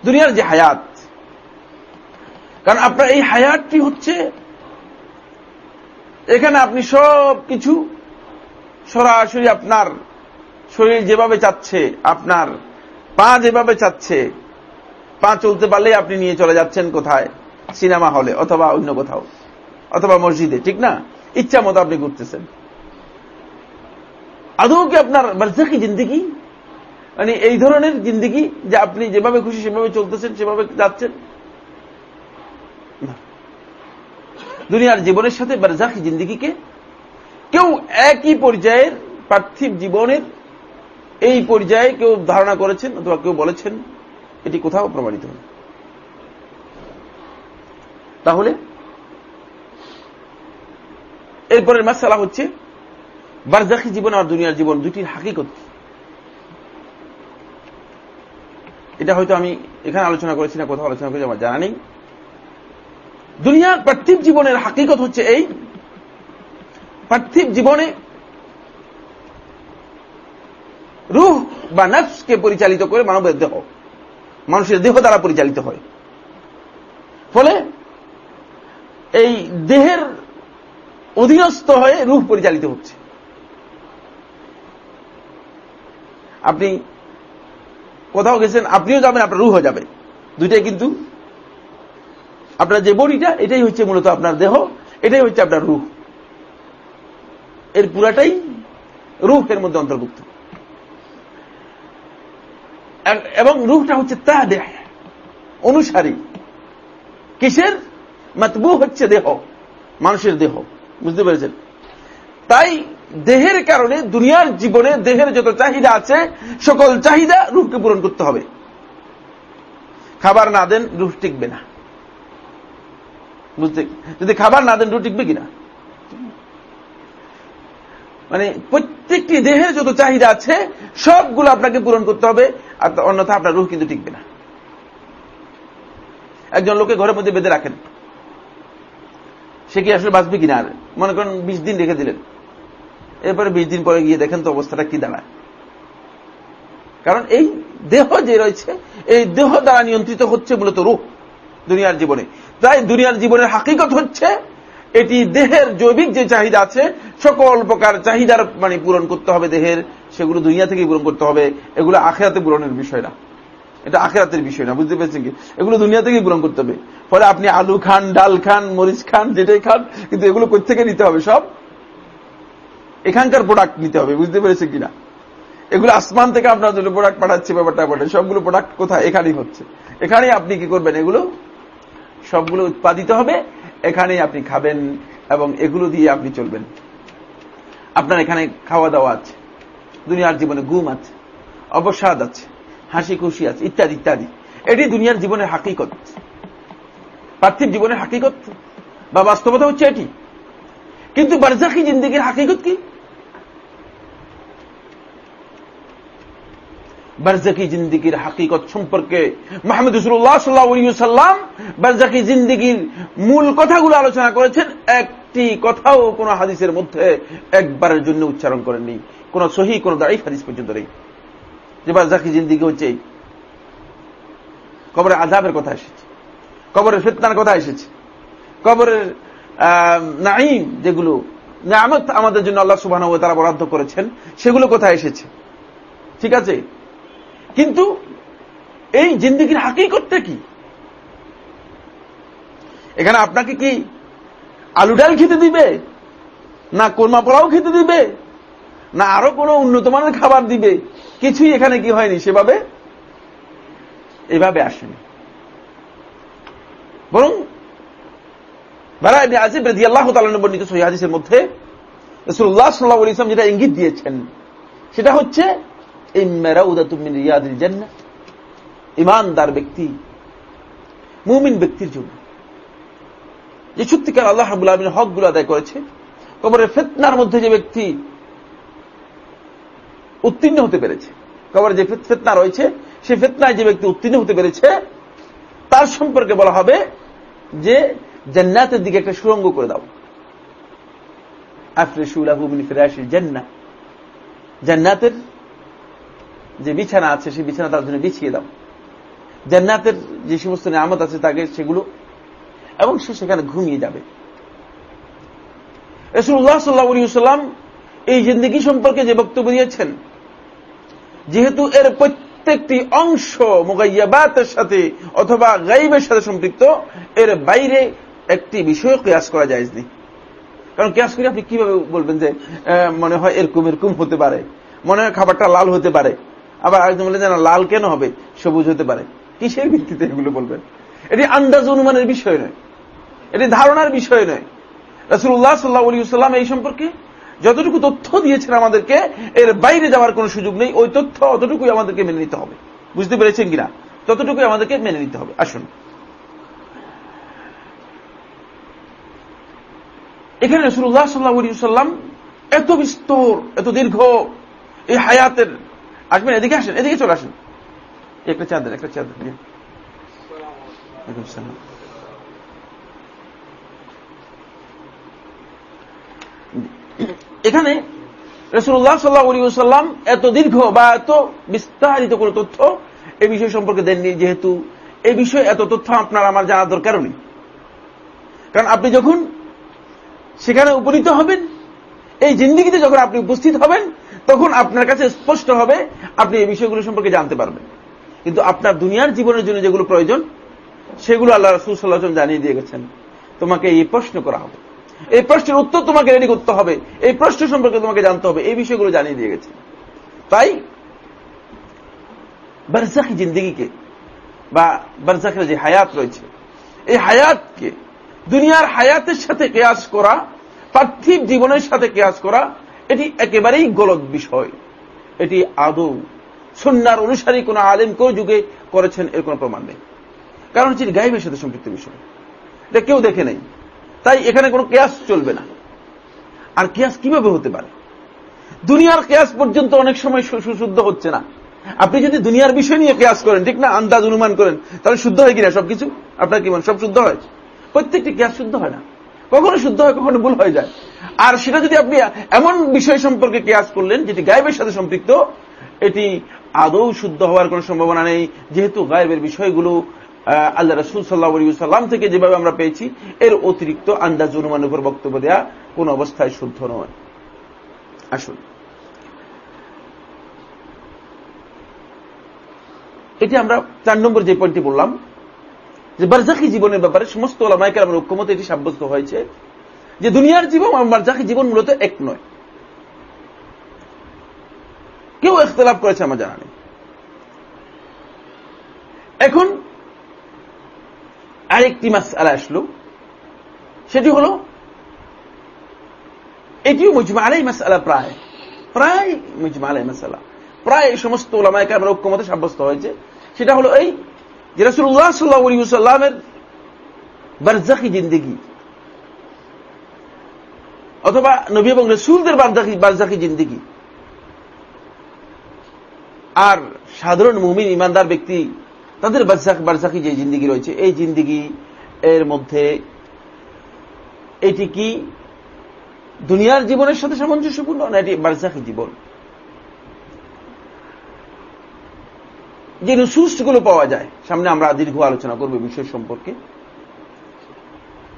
দুনিয়ার যে হায়াত। কারণ আপনার এই হায়াতটি হচ্ছে? এখানে আপনি সব কিছু সরাসরি আপনার শরীর যেভাবে চাচ্ছে, আপনার পা যেভাবে চাচ্ছে পা চলতে পারলে আপনি নিয়ে চলে যাচ্ছেন কোথায়? সিনেমা হলে অথবা অন্য কোথাও। অথবা মসজিদে, ঠিক না? ইচ্ছা মতো আপনি ঘুরতেছেন। আদৌ কি আপনার বার্জাকি জিন্দিগি? মানে এই ধরনের জিন্দিগি যে আপনি যেভাবে খুশি সেভাবে চলতেছেন, সেভাবে যাচ্ছেন? দুনিয়ার জীবনের সাথে বারজাকি জিন্দিগিকে কেউ একই পর্যায়ের পার্থিব জীবনের এই পর্যায়ে কেউ ধারণা করেছেন অথবা কেউ বলেছেন। এটি কোথাও প্রমাণিত হয় তাহলে, এরপরের মাসালা হচ্ছে বারজাকি জীবন আর দুনিয়ার জীবন দুটির হাকিকত এটা হয়তো আমি এখানে আলোচনা করেছি না, কোথাও আলোচনা করেছি, আমার জানা নেই। দুনিয়ার পার্থিব জীবনের হাকিকত হচ্ছে এই, পার্থিব জীবনে রুহ বা নফসকে পরিচালিত করে মানবের দেহ। মানুষের দেহ দ্বারা পরিচালিত হয়। ফলে এই দেহের অধীনস্থ হয়ে রুহ পরিচালিত হচ্ছে। আপনি কোথাও গেছেন, আপনিও যাবেন, আপনার রুহ যাবে। দুইটাই কিন্তু আপনার যে বডিটা, এটাই হচ্ছে মূলত আপনার দেহ, এটাই হচ্ছে আপনার রুহ। এর পুরাটাই রুহের মধ্যে অন্তর্ভুক্ত। এবং রুহটা হচ্ছে তা দেহ অনুসারী। কিসের? মাতবু হচ্ছে দেহ, মানুষের দেহ। বুঝতে পেরেছেন? তাই দেহের কারণে দুনিয়ার জীবনে দেহের যত চাহিদা আছে, সকল চাহিদা রুহকে পূরণ করতে হবে। খাবার না দেন রুহ টিকবে না। বুঝতে যদি খাবার না দেন রুহ টিকবে কিনা? মানে প্রত্যেকটি দেহের যত চাহিদা আছে, সবগুলো আপনাকে পূরণ করতে হবে, আর অন্যথা আপনার রুহ কিন্তু টিকবে না। একজন লোকে ঘরের মধ্যে বেঁধে রাখেন। সে কি আসলে বাঁচবে কিনা? আর মনে করেন বিশ দিন রেখে দিলেন। এরপরে বিশ দিন পরে গিয়ে দেখেন তো অবস্থাটা কি দাঁড়ায়। কারণ এই দেহ যে রয়েছে, এই দেহ দ্বারা নিয়ন্ত্রিত হচ্ছে মূলত রূপ দুনিয়ার জীবনে। তাই দুনিয়ার জীবনের হাকিকত হচ্ছে এটি দেহের জৈবিক যে চাহিদা আছে, সকল প্রকার চাহিদার মানে পূরণ করতে হবে দেহের, সেগুলো দুনিয়া থেকেই পূরণ করতে হবে, এগুলো আখেরাতে পূরণের বিষয় না। এটা আখেরাতের বিষয় না, বুঝতে পেরেছেন কি? এগুলো দুনিয়া থেকেই পূরণ করতে হবে। ফলে আপনি আলু খান, ডাল খান, মরিচ খান, যেটাই খান, কিন্তু এগুলো থেকে নিতে হবে সব? এখানকার প্রোডাক্ট নিতে হবে, বুঝতে পেরেছেন কিনা? এগুলো আসমান থেকে আপনার জন্য প্রোডাক্ট পাঠাচ্ছে, ব্যাপারটা পাঠায় সবগুলো প্রোডাক্ট কোথায়? এখানেই হচ্ছে। এখানেই আপনি কি করবেন? এগুলো সবগুলো উৎপাদিত হবে এখানেই আপনি খাবেন এবং এগুলো দিয়ে আপনি চলবেন। আপনার এখানে খাওয়া দাওয়া আছে, দুনিয়ার জীবনে ঘুম আছে, অবসাদ আছে, হাসি খুশি আছে, ইত্যাদি ইত্যাদি। এটি দুনিয়ার জীবনের হাকিকত। পার্থিব জীবনের হাকিকত বা বাস্তবতা হচ্ছে এটি। কিন্তু বারজাকি জিন্দিগির হাকিকত কি? বারজাকি জিন্দিগির হাকিকত সম্পর্কে মাহমুদ রসুল্লাহ সাল্লাহাম বারজাকি জিন্দিগির মূল কথাগুলো আলোচনা করেছেন। একটি কথাও কোন হাদিসের মধ্যে একবারের জন্য উচ্চারণ করেননি। কোন সহি, কোন দাঁড়াই হাদিস পর্যন্ত নেই। যে বারজাকি জিন্দিগি হচ্ছে কবরের আজাবের কথা এসেছে। কবরের ফেতনার কথা এসেছে। কবরের নাইম যেগুলো আমাদের জন্য আল্লাহ সুবাহ তারা বরাদ্দ করেছেন, সেগুলো কোথায় এসেছে? ঠিক আছে? কিন্তু এই জিন্দিগির হাকিকতটা কি? এখানে আপনাকে কি আলু ডাল খেতে দিবে? না কোরমা পোলাও খেতে দিবে? না আরও কোনো উন্নত মানের খাবার দিবে? কিছুই এখানে কি হয়নি, সেভাবে এভাবে আসেনি। বরং আল্লাহ বর্ণিত সহিদের মধ্যে রসুল্লাহ সাল্লাহ ইসলাম যেটা ইঙ্গিত দিয়েছেন, সেটা হচ্ছে ইমানদার ব্যক্তি মুমিন ব্যক্তির জন্য যে সত্যিকার আল্লাহ হাবুল আলমিন হকগুলো আদায় করেছে কবরের ফেতনার মধ্যে যে ব্যক্তি উত্তীর্ণ হতে পেরেছে কবরের যে ফেতনা রয়েছে সে ফেতনায় যে ব্যক্তি উত্তীর্ণ হতে পেরেছে, তার সম্পর্কে বলা হবে যে জান্নাতের দিকে একটা সুরঙ্গ করে দাও। জান্নাতের যে বিছানা আছে, সেই বিছানা তার জন্য বিছিয়ে দাও। জান্নাতের যে সমস্ত নিয়ামত আছে তাকে সেগুলো এবং সে সেখানে ঘুমিয়ে যাবে। রসুল্লাহ সাল্লাহাম এই জিন্দগি সম্পর্কে যে বক্তব্য দিয়েছেন, যেহেতু এর প্রত্যেকটি অংশ মুগাইয়াবাতের সাথে অথবা গাইবের সাথে সম্পৃক্ত, এর বাইরে একটি বিষয় কেয়াস করা যায় নি কারণ কেয়াস করে আপনি কীভাবে বলবেন যে মনে হয় এরকম এরকম হতে পারে, মনে হয় খাবারটা লাল হতে পারে। আবার আরেকজন বললেন যেন লাল কেন হবে? সবুজ হতে পারে। কিসের ভিত্তিতে এগুলো বলবেন? এটি আন্দাজ অনুমানের বিষয় নয়। এটি ধারণার বিষয় নয়। রসুল্লাহ সাল্লাহ আলী সাল্লাম এই সম্পর্কে যতটুকু তথ্য দিয়েছেন আমাদেরকে, এর বাইরে যাওয়ার কোন সুযোগ নেই। ওই তথ্য অতটুকুই আমাদেরকে মেনে নিতে হবে। বুঝতে পেরেছেন কিনা? ততটুকুই আমাদেরকে মেনে নিতে হবে। আসুন। এখানে রসুল্লাহ সাল্লাহ আলী সাল্লাম এত বিস্তর, এত দীর্ঘ এই হায়াতের আসবেন, এদিকে আসেন, এদিকে চলে আসেন। একটা চাঁদের একটা চাঁদের এখানে রসুল্লাহ সাল্লাহ সাল্লাম এত দীর্ঘ বা এত বিস্তারিত কোন তথ্য এ বিষয় সম্পর্কে দেননি, যেহেতু এই বিষয়ে এত তথ্য আপনার, আমার জানার দরকার নেই। কারণ আপনি যখন সেখানে উপনীত হবেন, এই জিন্দিগিতে যখন আপনি উপস্থিত হবেন তখন আপনার কাছে স্পষ্ট হবে, আপনি এই বিষয়গুলো সম্পর্কে জানতে পারবেন। কিন্তু আপনার দুনিয়ার জীবনের জন্য যেগুলো প্রয়োজন, সেগুলো আল্লাহ রসুল সাল্লাহ জানিয়ে দিয়ে গেছেন। তোমাকে এই প্রশ্ন করা হবে। এই প্রশ্নের উত্তর তোমাকে রেডি করতে হবে। এই প্রশ্ন সম্পর্কে তোমাকে জানতে হবে। এই বিষয়গুলো জানিয়ে দিয়ে গেছে তাই বারজাকি জিন্দিগিকে বা বারজাকের যে হায়াত রয়েছে, এই হায়াতকে, দুনিয়ার হায়াতের সাথে কেয়াস করা, পার্থিব জীবনের সাথে কেয়াস করা এটি একেবারেই গলত বিষয়। এটি আদৌ সন্ন্যার অনুসারী কোন আলেম কোন যুগে করেছেন এর কোন প্রমাণ নেই। কারণ হচ্ছে গাইবের সাথে সম্পৃক্ত বিষয়। এটা কেউ দেখে নেই। তাই এখানে কোনো কেয়াস চলবে না। আর কেয়াস কীভাবে হতে পারে? দুনিয়ার কেয়াস পর্যন্ত অনেক সময় সুশুদ্ধ হচ্ছে না। আপনি যদি দুনিয়ার বিষয় নিয়ে কেয়াস করেন, ঠিক না? আন্দাজ অনুমান করেন, তাহলে শুদ্ধ হয় কিনা সবকিছু? আপনার কি মনে সব শুদ্ধ হয়? প্রত্যেকটি কেয়াস শুদ্ধ হয় না। কখনো শুদ্ধ হয়, কখনো ভুল হয়ে যায়। আর সেটা যদি আপনি এমন বিষয় সম্পর্কে কেয়াস করলেন, যেটি গায়েবের সাথে সম্পৃক্ত, এটি আদৌ শুদ্ধ হওয়ার কোন সম্ভাবনা নেই। যেহেতু গায়েবের বিষয়গুলো আল্লাহ রসুল সাল্লাহ সাল্লাম থেকে যেভাবে আমরা পেয়েছি, এর অতিরিক্ত আন্দাজ অনুমান উপর বক্তব্য দেওয়া কোন অবস্থায় শুদ্ধ নয়। আসুন। এটি আমরা চার নম্বর যে পয়েন্টটি বললাম যে বারজাকি জীবনের ব্যাপারে সমস্ত ওলামাইকার আমার ঐক্যমত এটি সাব্যস্ত হয়েছে যে দুনিয়ার জীবন আর বারজাকি জীবন মূলত এক নয়। কেউ এখতলাফ করেছে আমার জানা নেই। এখন আরেকটি মাস আলা আসলো, সেটি হল, এটিও মুজমা আলাই মাস আলা প্রায় প্রায় মুজমা আলাই মাসালা প্রায় এই সমস্ত ওলামায়কে আমরা ঐক্যমতে সাব্যস্ত হয়েছে, সেটা হলো এই যে রসুল্লাহ সাল্লাহ সাল্লামের বারজাকি জিন্দিগি অথবা নবী এবং রসুলদের বারজাকি বারজাকি জিন্দিগি আর সাধারণ মুমিন ইমানদার ব্যক্তি তাদের বারজাকি যে জিন্দিগি রয়েছে এই জিন্দিগি এর মধ্যে এটি কি দুনিয়ার জীবনের সাথে সামঞ্জস্যপূর্ণ না এটি বারজাকি জীবন যে নুসুসগুলো পাওয়া যায়, সামনে আমরা দীর্ঘ আলোচনা করব বিষয় সম্পর্কে।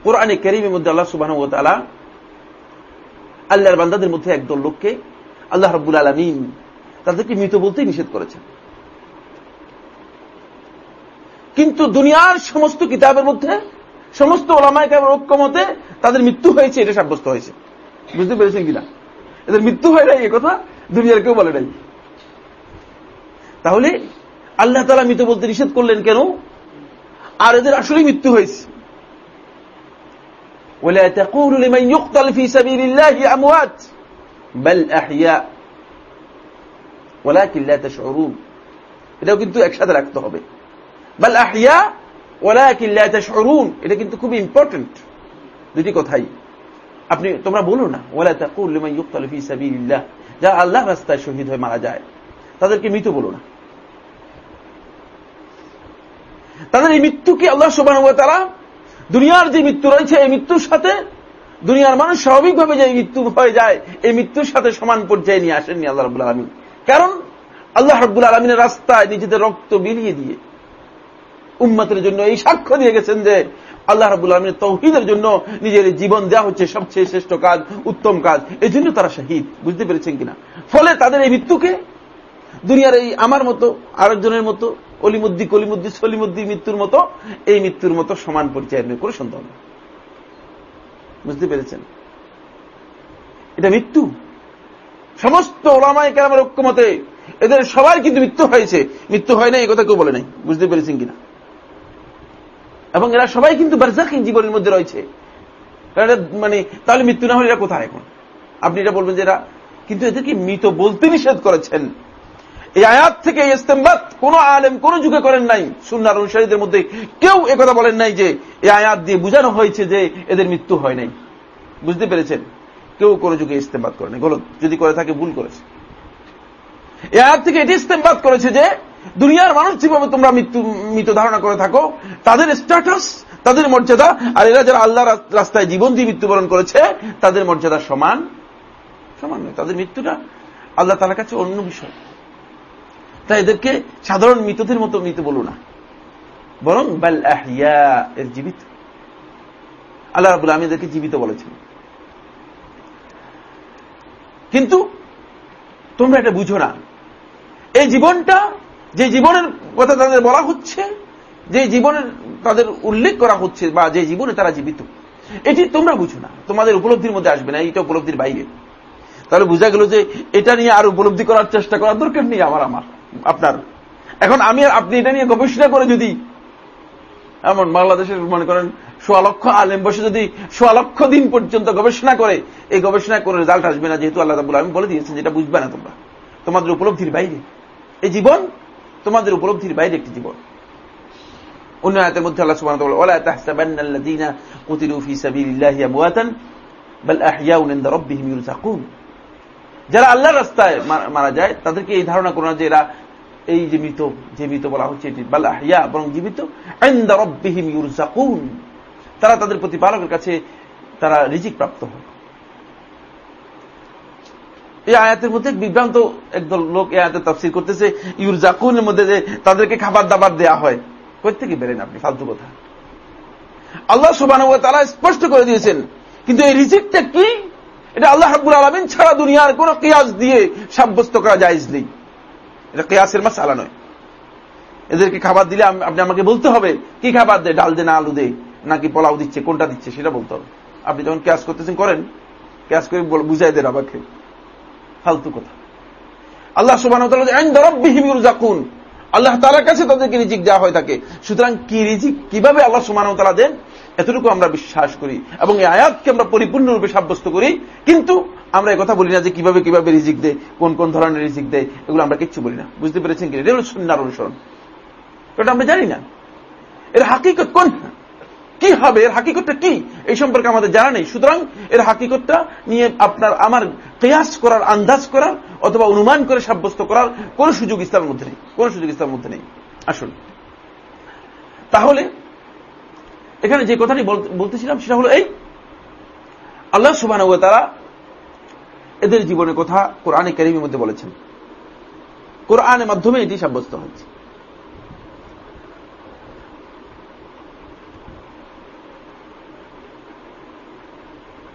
কোরআনে কেরিমের মধ্যে আল্লাহ সুবাহ তালা আল্লাহর বান্দাদের মধ্যে একদল লোককে আল্লাহ রব্বুল আলমিন তাদেরকে মৃত বলতেই নিষেধ করেছেন। কিন্তু দুনিয়ার সমস্ত কিতাবের মধ্যে, সমস্ত ওলামায়কের ঐক্যমতে তাদের মৃত্যু হয়েছে, এটা সাব্যস্ত হয়েছে। বুঝতে পেরেছেন কিনা? এদের মৃত্যু হয় নাই কথা, দুনিয়ার কেউ বলে নাই। তাহলে আল্লাহ তালা মৃত বলতে নিষেধ করলেন কেন আর এদের আসলেই মৃত্যু হয়েছে ولا تقولوا لمن يقتل في سبيل الله أموات بل أحياء ولكن لا تشعرون এটাও কিন্তু একসাথে রাখতে হবে বাল আহিয়া ওলাকিন লা তাশউরুন এটা কিন্তু খুব ইম্পর্টেন্ট দুটি কথাই আপনি তোমরা বলো না ওয়ালা তাকুল লিমান ইউকতাল ফি সাবিলিল্লাহ যা আল্লাহ রাস্তায় শহীদ হয়ে মারা যায় তাদেরকে মৃত বলো না তাদের এই মৃত্যুকে আল্লাহ সুবাহ তারা দুনিয়ার যে মৃত্যু রয়েছে, এই মৃত্যুর সাথে দুনিয়ার মানুষ স্বাভাবিকভাবে যে মৃত্যু হয়ে যায়, এই মৃত্যুর সাথে সমান পর্যায়ে নিয়ে আসেননি আল্লাহ রবুল আলমী কারণ আল্লাহ রব্বুল আলমিনের রাস্তায় নিজেদের রক্ত বিলিয়ে দিয়ে উম্মতের জন্য এই সাক্ষ্য দিয়ে গেছেন যে আল্লাহ রাবুল আলমিনের তৌহিদের জন্য নিজের জীবন দেওয়া হচ্ছে সবচেয়ে শ্রেষ্ঠ কাজ, উত্তম কাজ। এই জন্য তারা শহীদ। বুঝতে পেরেছেন কিনা? ফলে তাদের এই মৃত্যুকে দুনিয়ার এই আমার মতো, আরেকজনের মতো অলিমুদ্দি কলিমুদ্দি, সলিমুদ্দি মৃত্যুর মতো, এই মৃত্যুর মতো সমান পরিচয় নিয়ে করে সন্দেহ বুঝতে পেরেছেন? এটা মৃত্যু। সমস্ত ওলামাই কেরামের ঐক্যমতে এদের সবার কিন্তু মৃত্যু হয়েছে। মৃত্যু হয় না এই কথা কেউ বলে নাই। বুঝতে পেরেছেন কিনা? এবং এরা সবাই কিন্তু বারজাকিন জীবনের মধ্যে রয়েছে। মানে তাহলে মৃত্যু না হলে এরা কোথায় এখন? আপনি এটা বলবেন যে এরা, কিন্তু এদেরকে মৃত বলতে নিষেধ করেছেন। এই আয়াত থেকে ইস্তেমবাদ কোন আলেম কোন যুগে করেন নাই। সুনার অনুসারীদের মধ্যে কেউ একথা বলেন নাই যে এই আয়াত দিয়ে বুঝানো হয়েছে যে এদের মৃত্যু হয় নাই। বুঝতে পেরেছেন? কেউ কোন যুগে ইস্তেমবাদ করেনি গলত যদি করে থাকে ভুল করেছে। এই আয়াত থেকে এটি ইস্তেমবাদ করেছে যে দুনিয়ার মানুষ যেভাবে তোমরা মৃত্যু, মৃত ধারণা করে থাকো, তাদের স্ট্যাটাস তাদের মর্যাদা, আর এরা যারা আল্লাহ রাস্তায় জীবন দিয়ে মৃত্যুবরণ করেছে, তাদের মর্যাদা সমান। সমান নয়, তাদের মৃত্যুটা আল্লাহ তালার কাছে অন্য বিষয়। তাই এদেরকে সাধারণ মৃতদের মতো মৃত বলো না। বরং বাল আহিয়া এর জীবিত। আল্লাহ রাবুল আমি এদেরকে জীবিত বলেছেন। কিন্তু তোমরা এটা বুঝো না। এই জীবনটা, যে জীবনের কথা তাদের বলা হচ্ছে, যে জীবনের তাদের উল্লেখ করা হচ্ছে বা যে জীবনে তারা জীবিত, এটি তোমরা বুঝো না। তোমাদের উপলব্ধির মধ্যে আসবে না এটা উপলব্ধির বাইরে। তাহলে বোঝা গেল যে এটা নিয়ে আর উপলব্ধি করার চেষ্টা করার দরকার নেই আমার আমার। আপনার। এখন আমি আর আপনি এটা নিয়ে গবেষণা করে যদি এমন বাংলাদেশের মনে করেন সোয়া লক্ষ আলেম বসে যদি সোয়া লক্ষ দিন পর্যন্ত গবেষণা করে, এই গবেষণা করে রেজাল্ট আসবে না যেহেতু আল্লাহ আমি বলে দিয়েছেন যেটা বুঝবে না তোমরা। তোমাদের উপলব্ধির বাইরে। এই জীবন তোমাদের উপলব্ধির বাইরে একটি জীবন। অন্য আয়াতের মধ্যে আল্লাহ সুবহানাহু ওয়া তাআলা ওয়ালা যারা আল্লাহর রাস্তায় মারা যায়, তাদেরকে এই ধারণা করো না যে এরা এই যে মৃত যে মৃত বলা হচ্ছে এটি, বাল আহইয়া বরং জীবিত তারা তাদের প্রতিপালকের কাছে তারা রিজিক প্রাপ্ত হয়। এই আয়াতের মধ্যে বিভ্রান্ত একদল লোক এই আয়াতের তফসির করতেছে ইউর জাকুনের মধ্যে যে তাদেরকে খাবার দাবার দেয়া হয়। কই থেকে বেরেন আপনি? ফালতু কথা। আল্লাহ সুবান তারা স্পষ্ট করে দিয়েছেন। কিন্তু এই রিজিকটা কি? এটা আল্লাহ হাবুল আলমিন ছাড়া দুনিয়ার কোন কেয়াস দিয়ে সাব্যস্ত করা যায় নেই। এটা কেয়াসের মাস আলা নয়। এদেরকে খাবার দিলে আপনি আমাকে বলতে হবে, কি খাবার দে? ডাল দে না আলু দে? নাকি পোলাও দিচ্ছে? কোনটা দিচ্ছে? সেটা বলতে হবে। আপনি যখন ক্যাশ করতেছেন, করেন। ক্যাশ করে বুঝাই দেন আমাকে। ফালতু কথা। আল্লাহ সুবাহ জাকুন আল্লাহ তালার কাছে তাদেরকে রিজিক দেওয়া হয়ে থাকে। সুতরাং কি রিজিক কীভাবে আল্লাহ সুমান তালা দেন? এতটুকু আমরা বিশ্বাস করি এবং এই আয়াতকে আমরা পরিপূর্ণরূপে সাব্যস্ত করি, কিন্তু আমরা কথা বলি না যে কীভাবে কীভাবে রিজিক দেয়, কোন কোন ধরনের রিজিক দেয়, এগুলো আমরা কিচ্ছু বলি না। বুঝতে পেরেছেন কি? এটা হল সুন্নার অনুসরণ। এটা আমরা জানি না। এর হাকিকত কোন? কি হবে? এর হাকিকতটা কি? এই সম্পর্কে আমাদের জানা নেই। সুতরাং এর হাকিকতটা নিয়ে আপনার, আমার কেয়াস করার, আন্দাজ করার অথবা অনুমান করে সাব্যস্ত করার কোন সুযোগ ইসলামের মধ্যে নেই। কোন সুযোগ ইসলামের মধ্যে নেই। আসুন। তাহলে এখানে যে কথাটি বলতেছিলাম সেটা হলো এই। আল্লাহ সুবাহ তারা এদের জীবনের কথা কোরআনে কারিমের মধ্যে বলেছেন। কোরআনের মাধ্যমে এটি সাব্যস্ত হচ্ছে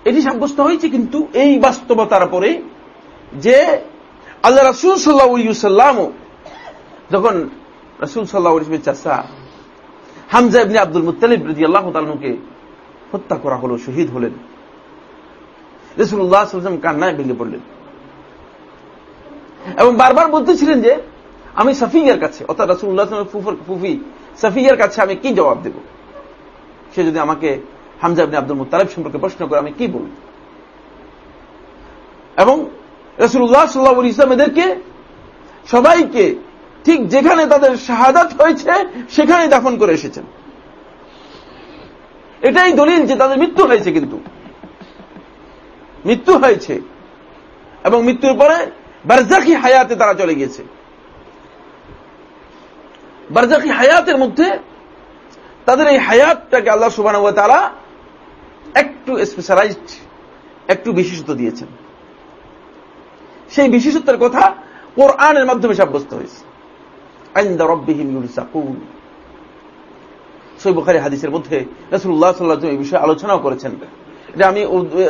এটি সাব্যস্ত হয়েছে কিন্তু এই বাস্তবতার পরে যে আল্লাহ রাসুল সাল্লাহাম যখন রাসুল সাল্লাহ চাষা হামজা ইবনে আব্দুল মুতালিব রাজি আল্লাহ তালুকে হত্যা করা হলো, শহীদ হলেন। রসুল্লাহ কান্নায় ভেঙে পড়লেন। এবং বারবার বলতেছিলেন যে, আমি সাফিয়ার কাছে, অর্থাৎ রাসুল্লাহ ফুফি সাফিয়ার কাছে আমি কি জবাব দেব? সে যদি আমাকে হামজা ইবনে আব্দুল মুতালেব সম্পর্কে প্রশ্ন করে, আমি কি বলব? এবং রসুল্লাহ সাল্লাহ ইসলাম এদেরকে সবাইকে ঠিক যেখানে তাদের শাহাদাত হয়েছে, সেখানে দাফন করে এসেছেন। এটাই দলিল যে তাদের মৃত্যু হয়েছে কিন্তু। মৃত্যু হয়েছে। এবং মৃত্যুর পরে বারজাকি হায়াতে তারা চলে গিয়েছে। বারজাকি হায়াতের মধ্যে তাদের এই হায়াতটাকে আল্লাহ সুবাহ তারা একটু স্পেশালাইজড একটু বিশেষত্ব দিয়েছেন। সেই বিশেষত্বের কথা কোরআনের মাধ্যমে সাব্যস্ত হয়েছে। হাদিসের মধ্যে রসুল্লাহ সাল্লাহ এই বিষয়ে আলোচনাও করেছেন। যে আমি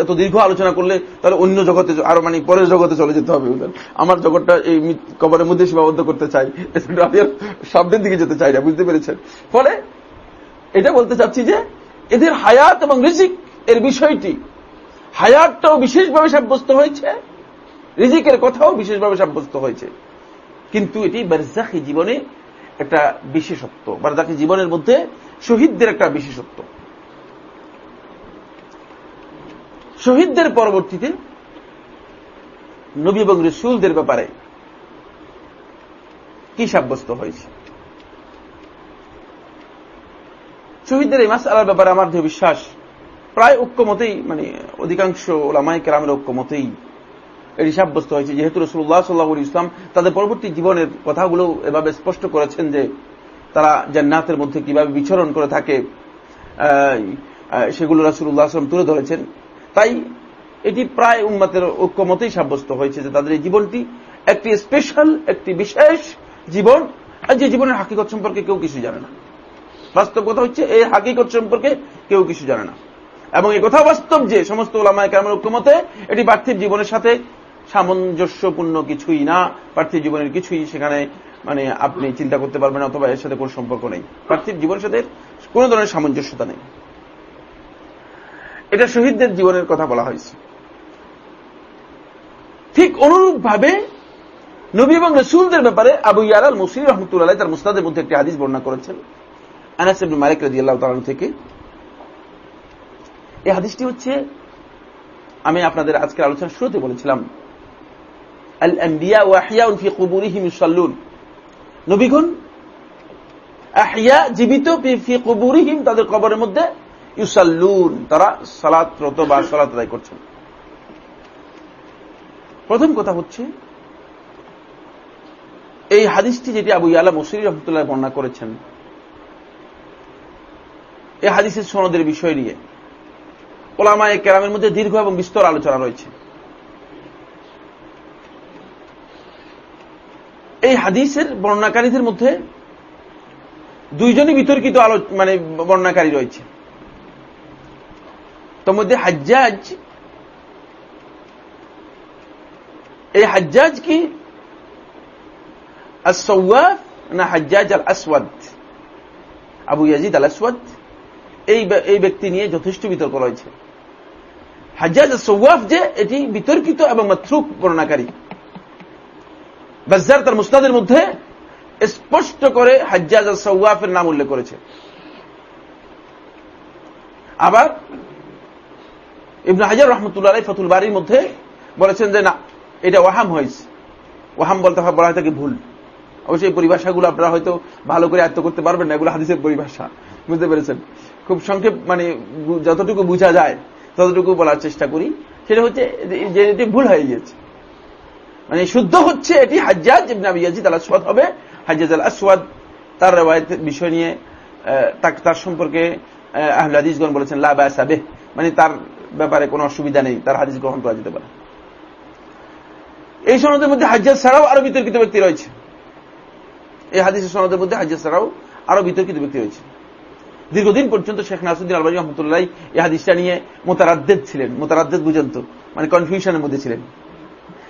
এত দীর্ঘ আলোচনা করলে তাহলে অন্য জগতে আরও মানে পরের জগতে চলে যেতে হবে আমার জগৎটা এই কবরের মধ্যে সীমাবদ্ধ করতে চাই। আমি শব্দের দিকে যেতে চাই না, বুঝতে পেরেছেন? ফলে এটা বলতে চাচ্ছি যে এদের হায়াত এবং রিজিক এর বিষয়টি, হায়াতটাও বিশেষভাবে সাব্যস্ত হয়েছে, রিজিকের কথাও বিশেষভাবে সাব্যস্ত হয়েছে। কিন্তু এটি বারজাকি জীবনে একটা বিশেষত্ব। বারজাকি জীবনের মধ্যে শহীদদের একটা বিশেষত্ব। শহীদদের পরবর্তীতে নবী এবং রসুলদের ব্যাপারে কি সাব্যস্ত হয়েছে? শহীদদের এই মাস আলার ব্যাপারে আমার যে বিশ্বাস, প্রায় ঐক্যমতেই মানে অধিকাংশ ওলামাই কেরামের ঐক্যমতেই এটি সাব্যস্ত হয়েছে। যেহেতু রসুল্লাহ সাল্লাহ ইসলাম তাদের পরবর্তী জীবনের কথাগুলো এভাবে স্পষ্ট করেছেন যে তারা জান্নাতের মধ্যে কীভাবে বিচরণ করে থাকে সেগুলো রাসুল্লাহ আসলাম তুলে ধরেছেন। তাই এটি প্রায় উন্মাতের ঐক্যমতেই সাব্যস্ত হয়েছে যে তাদের এই জীবনটি একটি স্পেশাল একটি বিশেষ জীবন। আর যে জীবনের হাকিকত সম্পর্কে কেউ কিছু জানে না। বাস্তব কথা হচ্ছে, এই হাকিকত সম্পর্কে কেউ কিছু জানে না। এবং এই কথা বাস্তব যে সমস্ত ওলামায় কেমন ঐক্যমতে এটি পার্থিব জীবনের সাথে সামঞ্জস্যপূর্ণ কিছুই না, পার্থিব জীবনের কিছুই সেখানে মানে আপনি চিন্তা করতে পারবেন অথবা এর সাথে কোন সম্পর্ক নেই। পার্থিব জীবনের সাথে কোন ধরনের সামঞ্জস্যতা নেই। এটা শহীদদের জীবনের কথা বলা হয়েছে। ঠিক অনুরূপভাবে নবী এবং রসুলদের ব্যাপারে আবু ইয়ালাল মুসির রহমতুল্লাহ তার মুস্তাদের মধ্যে একটি হাদিস বর্ণনা করেছেন। আনাস মালিক রাজি আল্লাহ তালন থেকে। এই হাদিসটি হচ্ছে, আমি আপনাদের আজকের আলোচনা শুরুতে বলেছিলাম আল আম্বিয়া ও আহিয়া জীবিত তাদের কবরের মধ্যে ইউসাল্লুন। তারা বা সালাত আদায় করছেন। প্রথম কথা হচ্ছে, এই হাদিসটি যেটি আবু ইয়ালা মসির রহমতুল্লাহ বর্ণনা করেছেন এই হাদিসের সনদের বিষয় নিয়ে। ওলামায় কেরামের মধ্যে দীর্ঘ এবং বিস্তর আলোচনা রয়েছে। এই হাদিসের বর্ণাকারীদের মধ্যে দুইজনই বিতর্কিত আলো মানে বর্ণাকারী রয়েছে। তোর মধ্যে হাজ্জাজ, এই হাজ্জাজ কি? আসওয়াফ না Hajjaj al Aswad Abu Yazid al Aswad এই এই ব্যক্তি নিয়ে যথেষ্ট বিতর্ক রয়েছে। হাজ্জাজ সৌয়াফ যে, এটি বিতর্কিত এবং মাত্রুক বর্ণাকারী। বাজার তার মুস্তাদের মধ্যে স্পষ্ট করে হাজ্জাজ সৌয়াফের নাম উল্লেখ করেছে। আবার ইবন হাজার রহমতুল্লাহ ফতুল বাড়ির মধ্যে বলেছেন যে, না, এটা ওয়াহাম হয়েছে। ওয়াহাম বলতে বলা হয় থাকে ভুল। অবশ্যই পরিভাষাগুলো আপনারা হয়তো ভালো করে আয়ত্ত করতে পারবেন না, এগুলো হাদিসের পরিভাষা। বুঝতে পেরেছেন? খুব সংক্ষেপ মানে যতটুকু বোঝা যায়, ততটুকু বলার চেষ্টা করি। সেটা হচ্ছে যে এটি ভুল হয়ে গিয়েছে। মানে শুদ্ধ হচ্ছে এটি হাজ্জাজ ইবনে আবি ইয়াজিদ আল আসওয়াদ হবে। হাজ্জাজ আল আসওয়াদ তার রেওয়ায়তের বিষয় নিয়ে তার সম্পর্কে আহলে হাদিসগণ বলেছেন, লা বাসাবে মানে তার ব্যাপারে কোনো অসুবিধা নেই, তার হাদিস গ্রহণ করা যেতে পারে। এই সনদের মধ্যে হাজ্জাজ ছাড়াও আরও বিতর্কিত ব্যক্তি রয়েছে। এই হাদিসের সনদের মধ্যে হাজ্জাজ ছাড়াও আরও বিতর্কিত ব্যক্তি রয়েছে। দীর্ঘদিন পর্যন্ত শেখ নাসুদ্দিন আলবানী রহমতুল্লাহ এই হাদিসটা নিয়ে মোতারাদ্দেদ ছিলেন, মোতারাদ্দেদ বুঝন্ত মানে কনফিউশনের মধ্যে ছিলেন।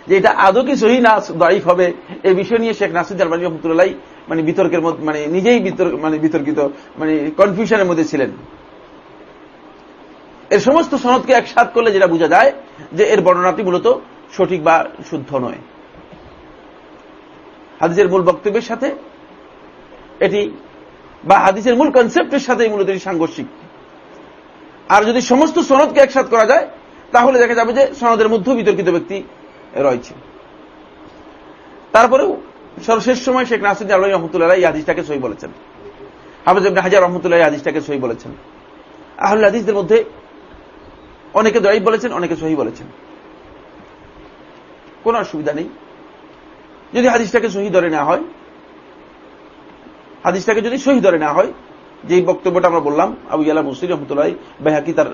যে এটা আদৌ কি সহি না দায়িফ হবে? এই বিষয় নিয়ে শেখ নাসুদ্দিন আলবানী রহমতুল্লাহ মানে বিতর্কের মধ্যে মানে নিজেই মানে বিতর্কিত মানে কনফিউশনের মধ্যে ছিলেন। এর সমস্ত সনদকে একসাথ করলে যেটা বোঝা যায় যে এর বর্ণনাটি মূলত সঠিক বা শুদ্ধ নয়। হাদিসের মূল বক্তব্যের সাথে এটি বা হাদিসের মূল কনসেপ্টের সাথে মূলত এটি সাংঘর্ষিক। আর যদি সমস্ত সনদকে একসাথ করা যায়, তাহলে দেখা যাবে যে সনদের মধ্যেও বিতর্কিত ব্যক্তি রয়েছে। তারপরেও সর্বশেষ সময় শেখ নাসিদ আলম রহমতুল্লাহ এই হাদিসটাকে সই বলেছেন। হাফিজ হাজার রহমতুল্লাহ এই হাদিসটাকে সই বলেছেন। আহল হাদিসদের মধ্যে অনেকে দয়াই বলেছেন, অনেকে সহি বলেছেন। কোন অসুবিধা নেই। যদি হাদিসটাকে সহি ধরে নেওয়া হয়, হাদিসটাকে যদি সহি ধরে নেওয়া হয় যে বক্তব্যটা আমরা বললাম, আবু ইয়ালা মুসির রহমতুল্লাহ বেহাকি তার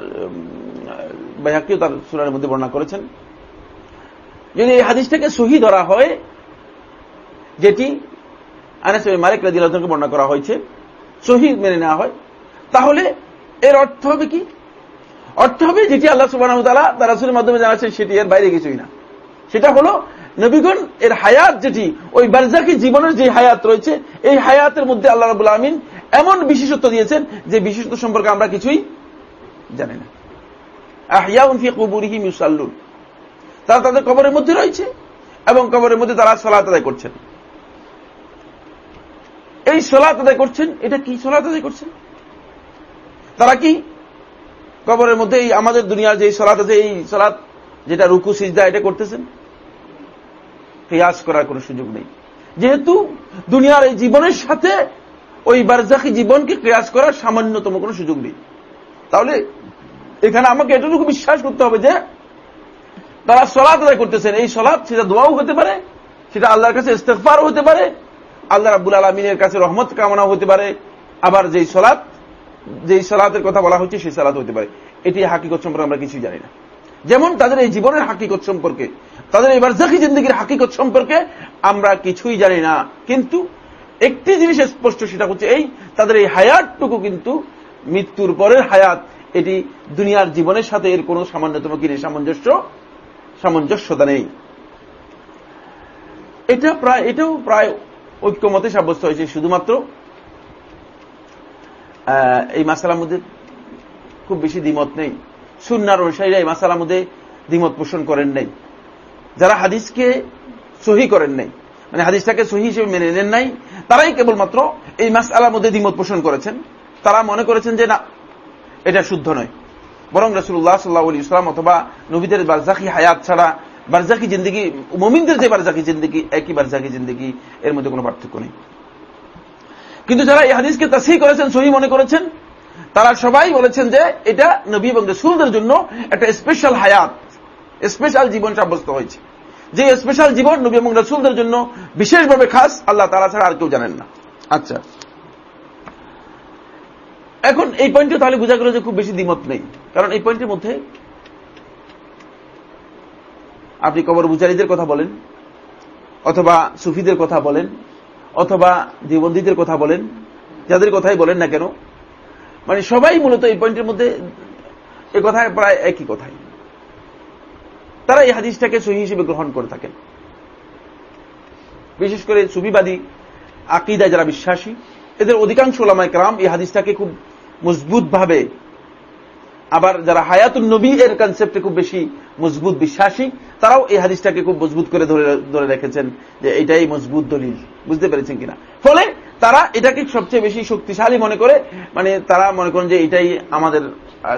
বেহাকিও তার সুরানের মধ্যে বর্ণনা করেছেন। যদি এই হাদিসটাকে সহি ধরা হয়, যেটি আনাস মালিক রাজিউল্লাহকে বর্ণনা করা হয়েছে, সহি মেনে নেওয়া হয়, তাহলে এর অর্থ হবে কি? অর্থ হবে যেটি আল্লাহ সুবাহ তার রাসুলের মাধ্যমে জানাচ্ছেন সেটি এর বাইরে কিছুই না। সেটা হলো নবীগণ এর হায়াত যেটি, ওই বারজাকি জীবনের যে হায়াত রয়েছে, এই হায়াতের মধ্যে আল্লাহ রাবুল আমিন এমন বিশেষত্ব দিয়েছেন, যে বিশেষত্ব সম্পর্কে আমরা কিছুই জানি না। আহিয়াউন ফি কুবুরিহিম তারা তাদের কবরের মধ্যে রয়েছে, এবং কবরের মধ্যে তারা সলাত আদায় করছেন। এই সলাত আদায় করছেন, এটা কি সলাত আদায় করছেন? তারা কি? কবরের মধ্যে এই আমাদের দুনিয়ার যে সলাত আছে, এই সলাত যেটা রুকু, সিজদা, এটা করতেছেন? কেয়াস করার কোন সুযোগ নেই। যেহেতু দুনিয়ার এই জীবনের সাথে ওই বারজাকি জীবনকে কেয়াস করার সামান্যতম কোন সুযোগ নেই। তাহলে এখানে আমাকে এটুকু বিশ্বাস করতে হবে যে তারা সলাৎ আদায় করতেছেন। এই সলাৎ সেটা দোয়াও হতে পারে, সেটা আল্লাহর কাছে ইস্তেফারও হতে পারে, আল্লাহ রাবুল আলমিনের কাছে রহমত কামনা হতে পারে। আবার যেই সলাৎ, যেই সলাতের কথা বলা হচ্ছে, সেই সলাৎ হতে পারে। এটি হাকিকত সম্পর্কে আমরা কিছুই জানি না। যেমন তাদের এই জীবনের হাকিকত সম্পর্কে, তাদের এই বারজাকি জিন্দগির হাকিকত সম্পর্কে আমরা কিছুই জানি না। কিন্তু একটি জিনিস স্পষ্ট, সেটা হচ্ছে এই, তাদের এই হায়াতটুকু কিন্তু মৃত্যুর পরের হায়াত, এটি দুনিয়ার জীবনের সাথে এর কোন সামান্যতম কিনে সামঞ্জস্য সামঞ্জস্যতা নেই। এটা প্রায়, এটাও প্রায় ঐক্যমতে সাব্যস্ত হয়েছে। শুধুমাত্র এই মাসালার মধ্যে খুব বেশি দ্বিমত নেই। সুন্নার অনুসারীরা এই মাসালার মধ্যে দ্বিমত পোষণ করেন নাই। যারা হাদিসকে সহি করেন নাই মানে হাদিসটাকে সহি হিসেবে মেনে নেন নাই, তারাই কেবলমাত্র এই মাস আলার মধ্যে দ্বিমত পোষণ করেছেন। তারা মনে করেছেন যে না, এটা শুদ্ধ নয়। বরং রসুল্লাহ সাল্লাহ ইসলাম অথবা নবীদের বারজাকি হায়াত ছাড়া বারজাকি জিন্দগি, মমিনদের যে বারজাকি জিন্দগি, একই বারজাকি জিন্দগি, এর মধ্যে কোনো পার্থক্য নেই। কিন্তু যারা এই হাদিসকে তাসি করেছেন সহি মনে করেছেন, তারা সবাই বলেছেন যে এটা নবী এবং রসুলদের জন্য একটা স্পেশাল হায়াত স্পেশাল জীবন সাব্যস্ত হয়েছে। যে স্পেশাল জীবন নবী এবং রসুলদের জন্য বিশেষভাবে খাস, আল্লাহ তারা ছাড়া আর কেউ জানেন না। আচ্ছা। এখন এই পয়েন্টে তাহলে বোঝা গেল যে খুব বেশি দ্বিমত নেই। কারণ এই পয়েন্টের মধ্যে আপনি কবর বুচারীদের কথা বলেন, অথবা সুফিদের কথা বলেন, অথবা জীবন্দীদের কথা বলেন, যাদের কথাই বলেন না কেন মানে সবাই মূলত এই পয়েন্টের মধ্যে এ কথায় প্রায় একই কথাই। তারা এই হাদিসটাকে সহি হিসেবে গ্রহণ করে থাকেন। বিশেষ করে সুবিবাদী আকিদায় যারা বিশ্বাসী, এদের অধিকাংশ ওলামায় ক্রাম এই হাদিসটাকে খুব মজবুত ভাবে আবার যারা হায়াতুল নবী, এর কনসেপ্টে খুব বেশি মজবুত বিশ্বাসী, তারাও এই হাদিসটাকে খুব মজবুত করে ধরে ধরে রেখেছেন যে এটাই মজবুত দলিল। বুঝতে পেরেছেন কিনা? ফলে তারা এটাকে সবচেয়ে বেশি শক্তিশালী মনে করে মানে তারা মনে করেন যে এটাই আমাদের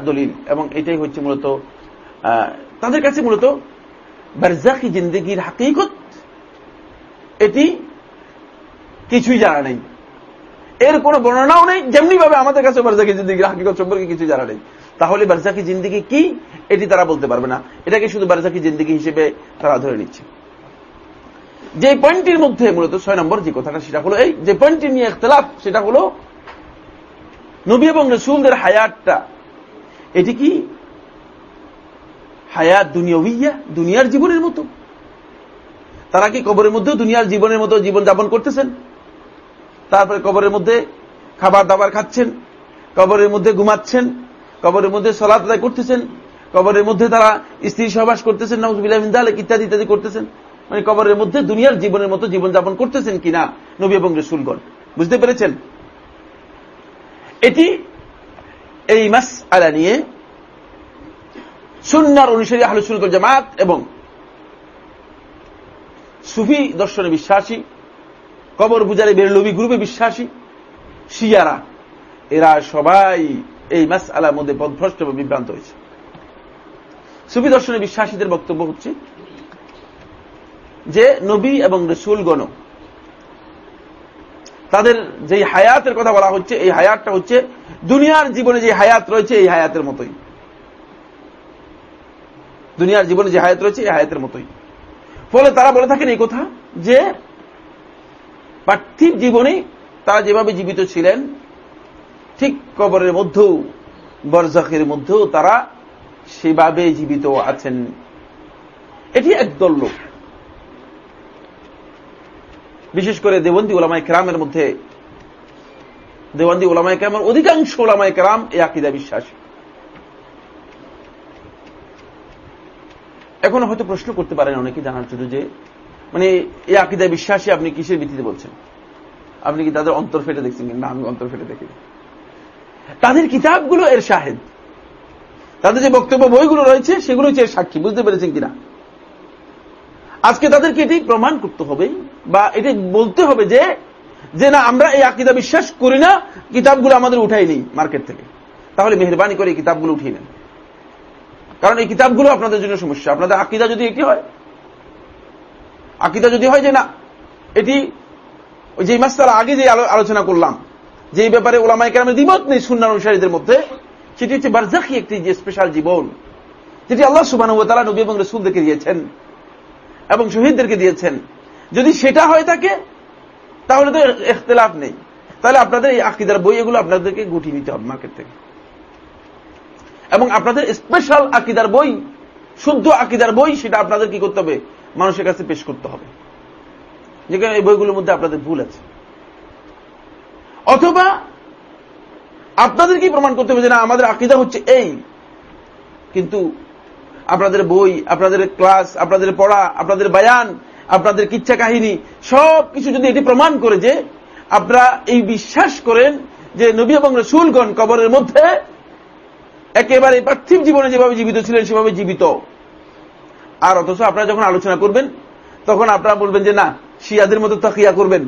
দলিল এবং এটাই হচ্ছে মূলত তাদের কাছে মূলত বারজাকি জিন্দগির হাকিকত। এটি কিছুই জানা নেই। এর কোন বর্ণনাও নেই যেমনি ভাবে আমাদের কাছে বারজাকি জিন্দগির হাকিকত সম্পর্কে কিছু জানা নেই। তাহলে বারজাকি জিন্দগি কি? এটি তারা বলতে পারবে না। এটাকে শুধু বারজাকি জিন্দগি হিসেবে তারা ধরে নিচ্ছে। যে পয়েন্টটির মধ্যে মূলত ছয় নম্বর যে কথাটা, সেটা হলো এই, যে পয়েন্টটি নিয়ে একতলাফ সেটা হলো নবী এবং রসুলদের হায়াতটা। এটি কি? হায়াত দুনিয়া দুনিয়ার জীবনের মতো। তারা কি কবরের মধ্যেও দুনিয়ার জীবনের মতো জীবন যাপন করতেছেন? তারপরে কবরের মধ্যে খাবার দাবার খাচ্ছেন, কবরের মধ্যে ঘুমাচ্ছেন, কবরের মধ্যে সলাত আদায় করতেছেন, কবরের মধ্যে তারা স্ত্রী সহবাস করতেছেন, নাউজবিল্লাহ ইত্যাদি ইত্যাদি করতেছেন। মানে কবরের মধ্যে দুনিয়ার জীবনের মতো জীবন যাপন করতেছেন কিনা নবী এবং রসুলগণ, বুঝতে পেরেছেন? এটি এই মাস আলা নিয়ে সুন্নার অনুসারী আহলুসুল জামাত এবং সুফি দর্শনে বিশ্বাসী কবর বুজারে বেরলবি গ্রুপে বিশ্বাসী, শিয়ারা। এরা সবাই এই মাস আলার মধ্যে পদভ্রষ্ট এবং বিভ্রান্ত হয়েছে। সুফি দর্শনে বিশ্বাসীদের বক্তব্য হচ্ছে যে, নবী এবং রসুলগণ, তাদের যে হায়াতের কথা বলা হচ্ছে, এই হায়াতটা হচ্ছে দুনিয়ার জীবনে যে হায়াত রয়েছে, এই হায়াতের মতোই। দুনিয়ার জীবনে যে হায়াত রয়েছে, এই হায়াতের মতোই। ফলে তারা বলে থাকেন এই কথা যে পার্থিব জীবনে তারা যেভাবে জীবিত ছিলেন, ঠিক কবরের মধ্যেও বরজাকের মধ্যেও তারা সেভাবে জীবিত আছেন। এটি একদল লোক। বিশেষ করে দেবন্দী ওলামাই কেরামের মধ্যে দেবন্দী ওলামাই কেরামের অধিকাংশ ওলামাই কেরাম এই আকিদা বিশ্বাসী। এখন হয়তো প্রশ্ন করতে পারেন অনেকে জানার জন্য যে মানে এই আকিদা বিশ্বাসী আপনি কিসের ভিত্তিতে বলছেন? আপনি কি তাদের অন্তর ফেটে দেখছেন না, আমি অন্তর ফেটে দেখি তাদের কিতাবগুলো এর শাহেদ। তাদের যে বক্তব্য বইগুলো রয়েছে, সেগুলো হচ্ছে এর সাক্ষী। বুঝতে পেরেছেন কিনা? আজকে তাদেরকে এটি প্রমাণ করতে হবে বা এটি বলতে হবে যে যে না, আমরা এই আকিদা বিশ্বাস করি না, কিতাবগুলো আমাদের উঠাই নেই মার্কেট থেকে। তাহলে মেহরবানি করে এই কিতাবগুলো উঠিয়ে নেন। কারণ এই কিতাবগুলো আপনাদের জন্য সমস্যা। আপনাদের আকিদা যদি এটি হয় আকিদা যদি হয় যে না, এটি ওই যে মাস্তার আগে যে আলোচনা করলাম যে ব্যাপারে ওলামাই কেরামের দ্বিমত নেই সুন্নার অনুসারীদের মধ্যে, সেটি হচ্ছে বারজাকি একটি যে স্পেশাল জীবন, যেটি আল্লাহ সুবান তালা নবী এবং রসুলদেরকে দিয়েছেন এবং শহীদদেরকে দিয়েছেন। যদি সেটা হয়ে থাকে, তাহলে তো এখতলাফ নেই। তাহলে আপনাদের এই আকিদার বই এগুলো আপনাদেরকে গুটিয়ে নিতে হবে মার্কেট থেকে। এবং আপনাদের স্পেশাল আকিদার বই, শুদ্ধ আকিদার বই, সেটা আপনাদের কি করতে হবে? মানুষের কাছে পেশ করতে হবে। যেখানে এই বইগুলোর মধ্যে আপনাদের ভুল আছে। অথবা আপনাদের কি প্রমাণ করতে হবে যে না, আমাদের আকিদা হচ্ছে এই। কিন্তু আপনাদের বই, আপনাদের ক্লাস, আপনাদের পড়া, আপনাদের বায়ান, আপনাদের কিচ্ছা কাহিনী সব কিছু যদি এটি প্রমাণ করে যে আপনারা এই বিশ্বাস করেন যে নবী এবং রসুলগণ কবরের মধ্যে একেবারে পার্থিব জীবনে যেভাবে জীবিত ছিলেন, সেভাবে জীবিত। আর অথচ আপনারা যখন আলোচনা করবেন, তখন আপনারা বলবেন যে না, শিয়াদের মতো তাকিয়া করবেন।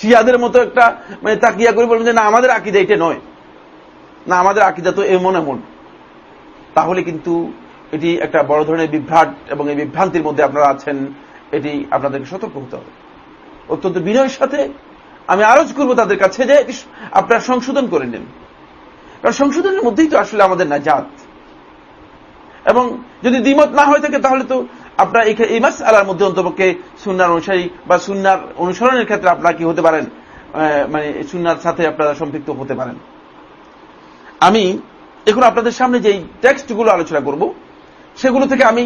শিয়াদের মতো একটা মানে তাকিয়া করে বলবেন যে না, আমাদের আকিদা এটা নয়। না, আমাদের আকিদা তো এমন এমন। তাহলে কিন্তু এটি একটা বড় ধরনের বিভ্রাট এবং এই বিভ্রান্তির মধ্যে আপনারা আছেন, এটি আপনাদেরকে সতর্ক হতে হবে। অত্যন্ত বিনয়ের সাথে আমি আরজ করব তাদের কাছে যে আপনারা সংশোধন করে নেন। কারণ সংশোধনের মধ্যেই তো আসলে আমাদের না জাত এবং যদি দ্বিমত না হয়ে থাকে, তাহলে তো আপনার এই মাস আলার মধ্যে অন্তপক্ষে সুনার অনুসারী বা সুনার অনুসরণের ক্ষেত্রে আপনারা কি হতে পারেন? মানে সুনার সাথে আপনারা সম্পৃক্ত হতে পারেন। আমি এখন আপনাদের সামনে যেই টেক্সটগুলো আলোচনা করব, সেগুলো থেকে আমি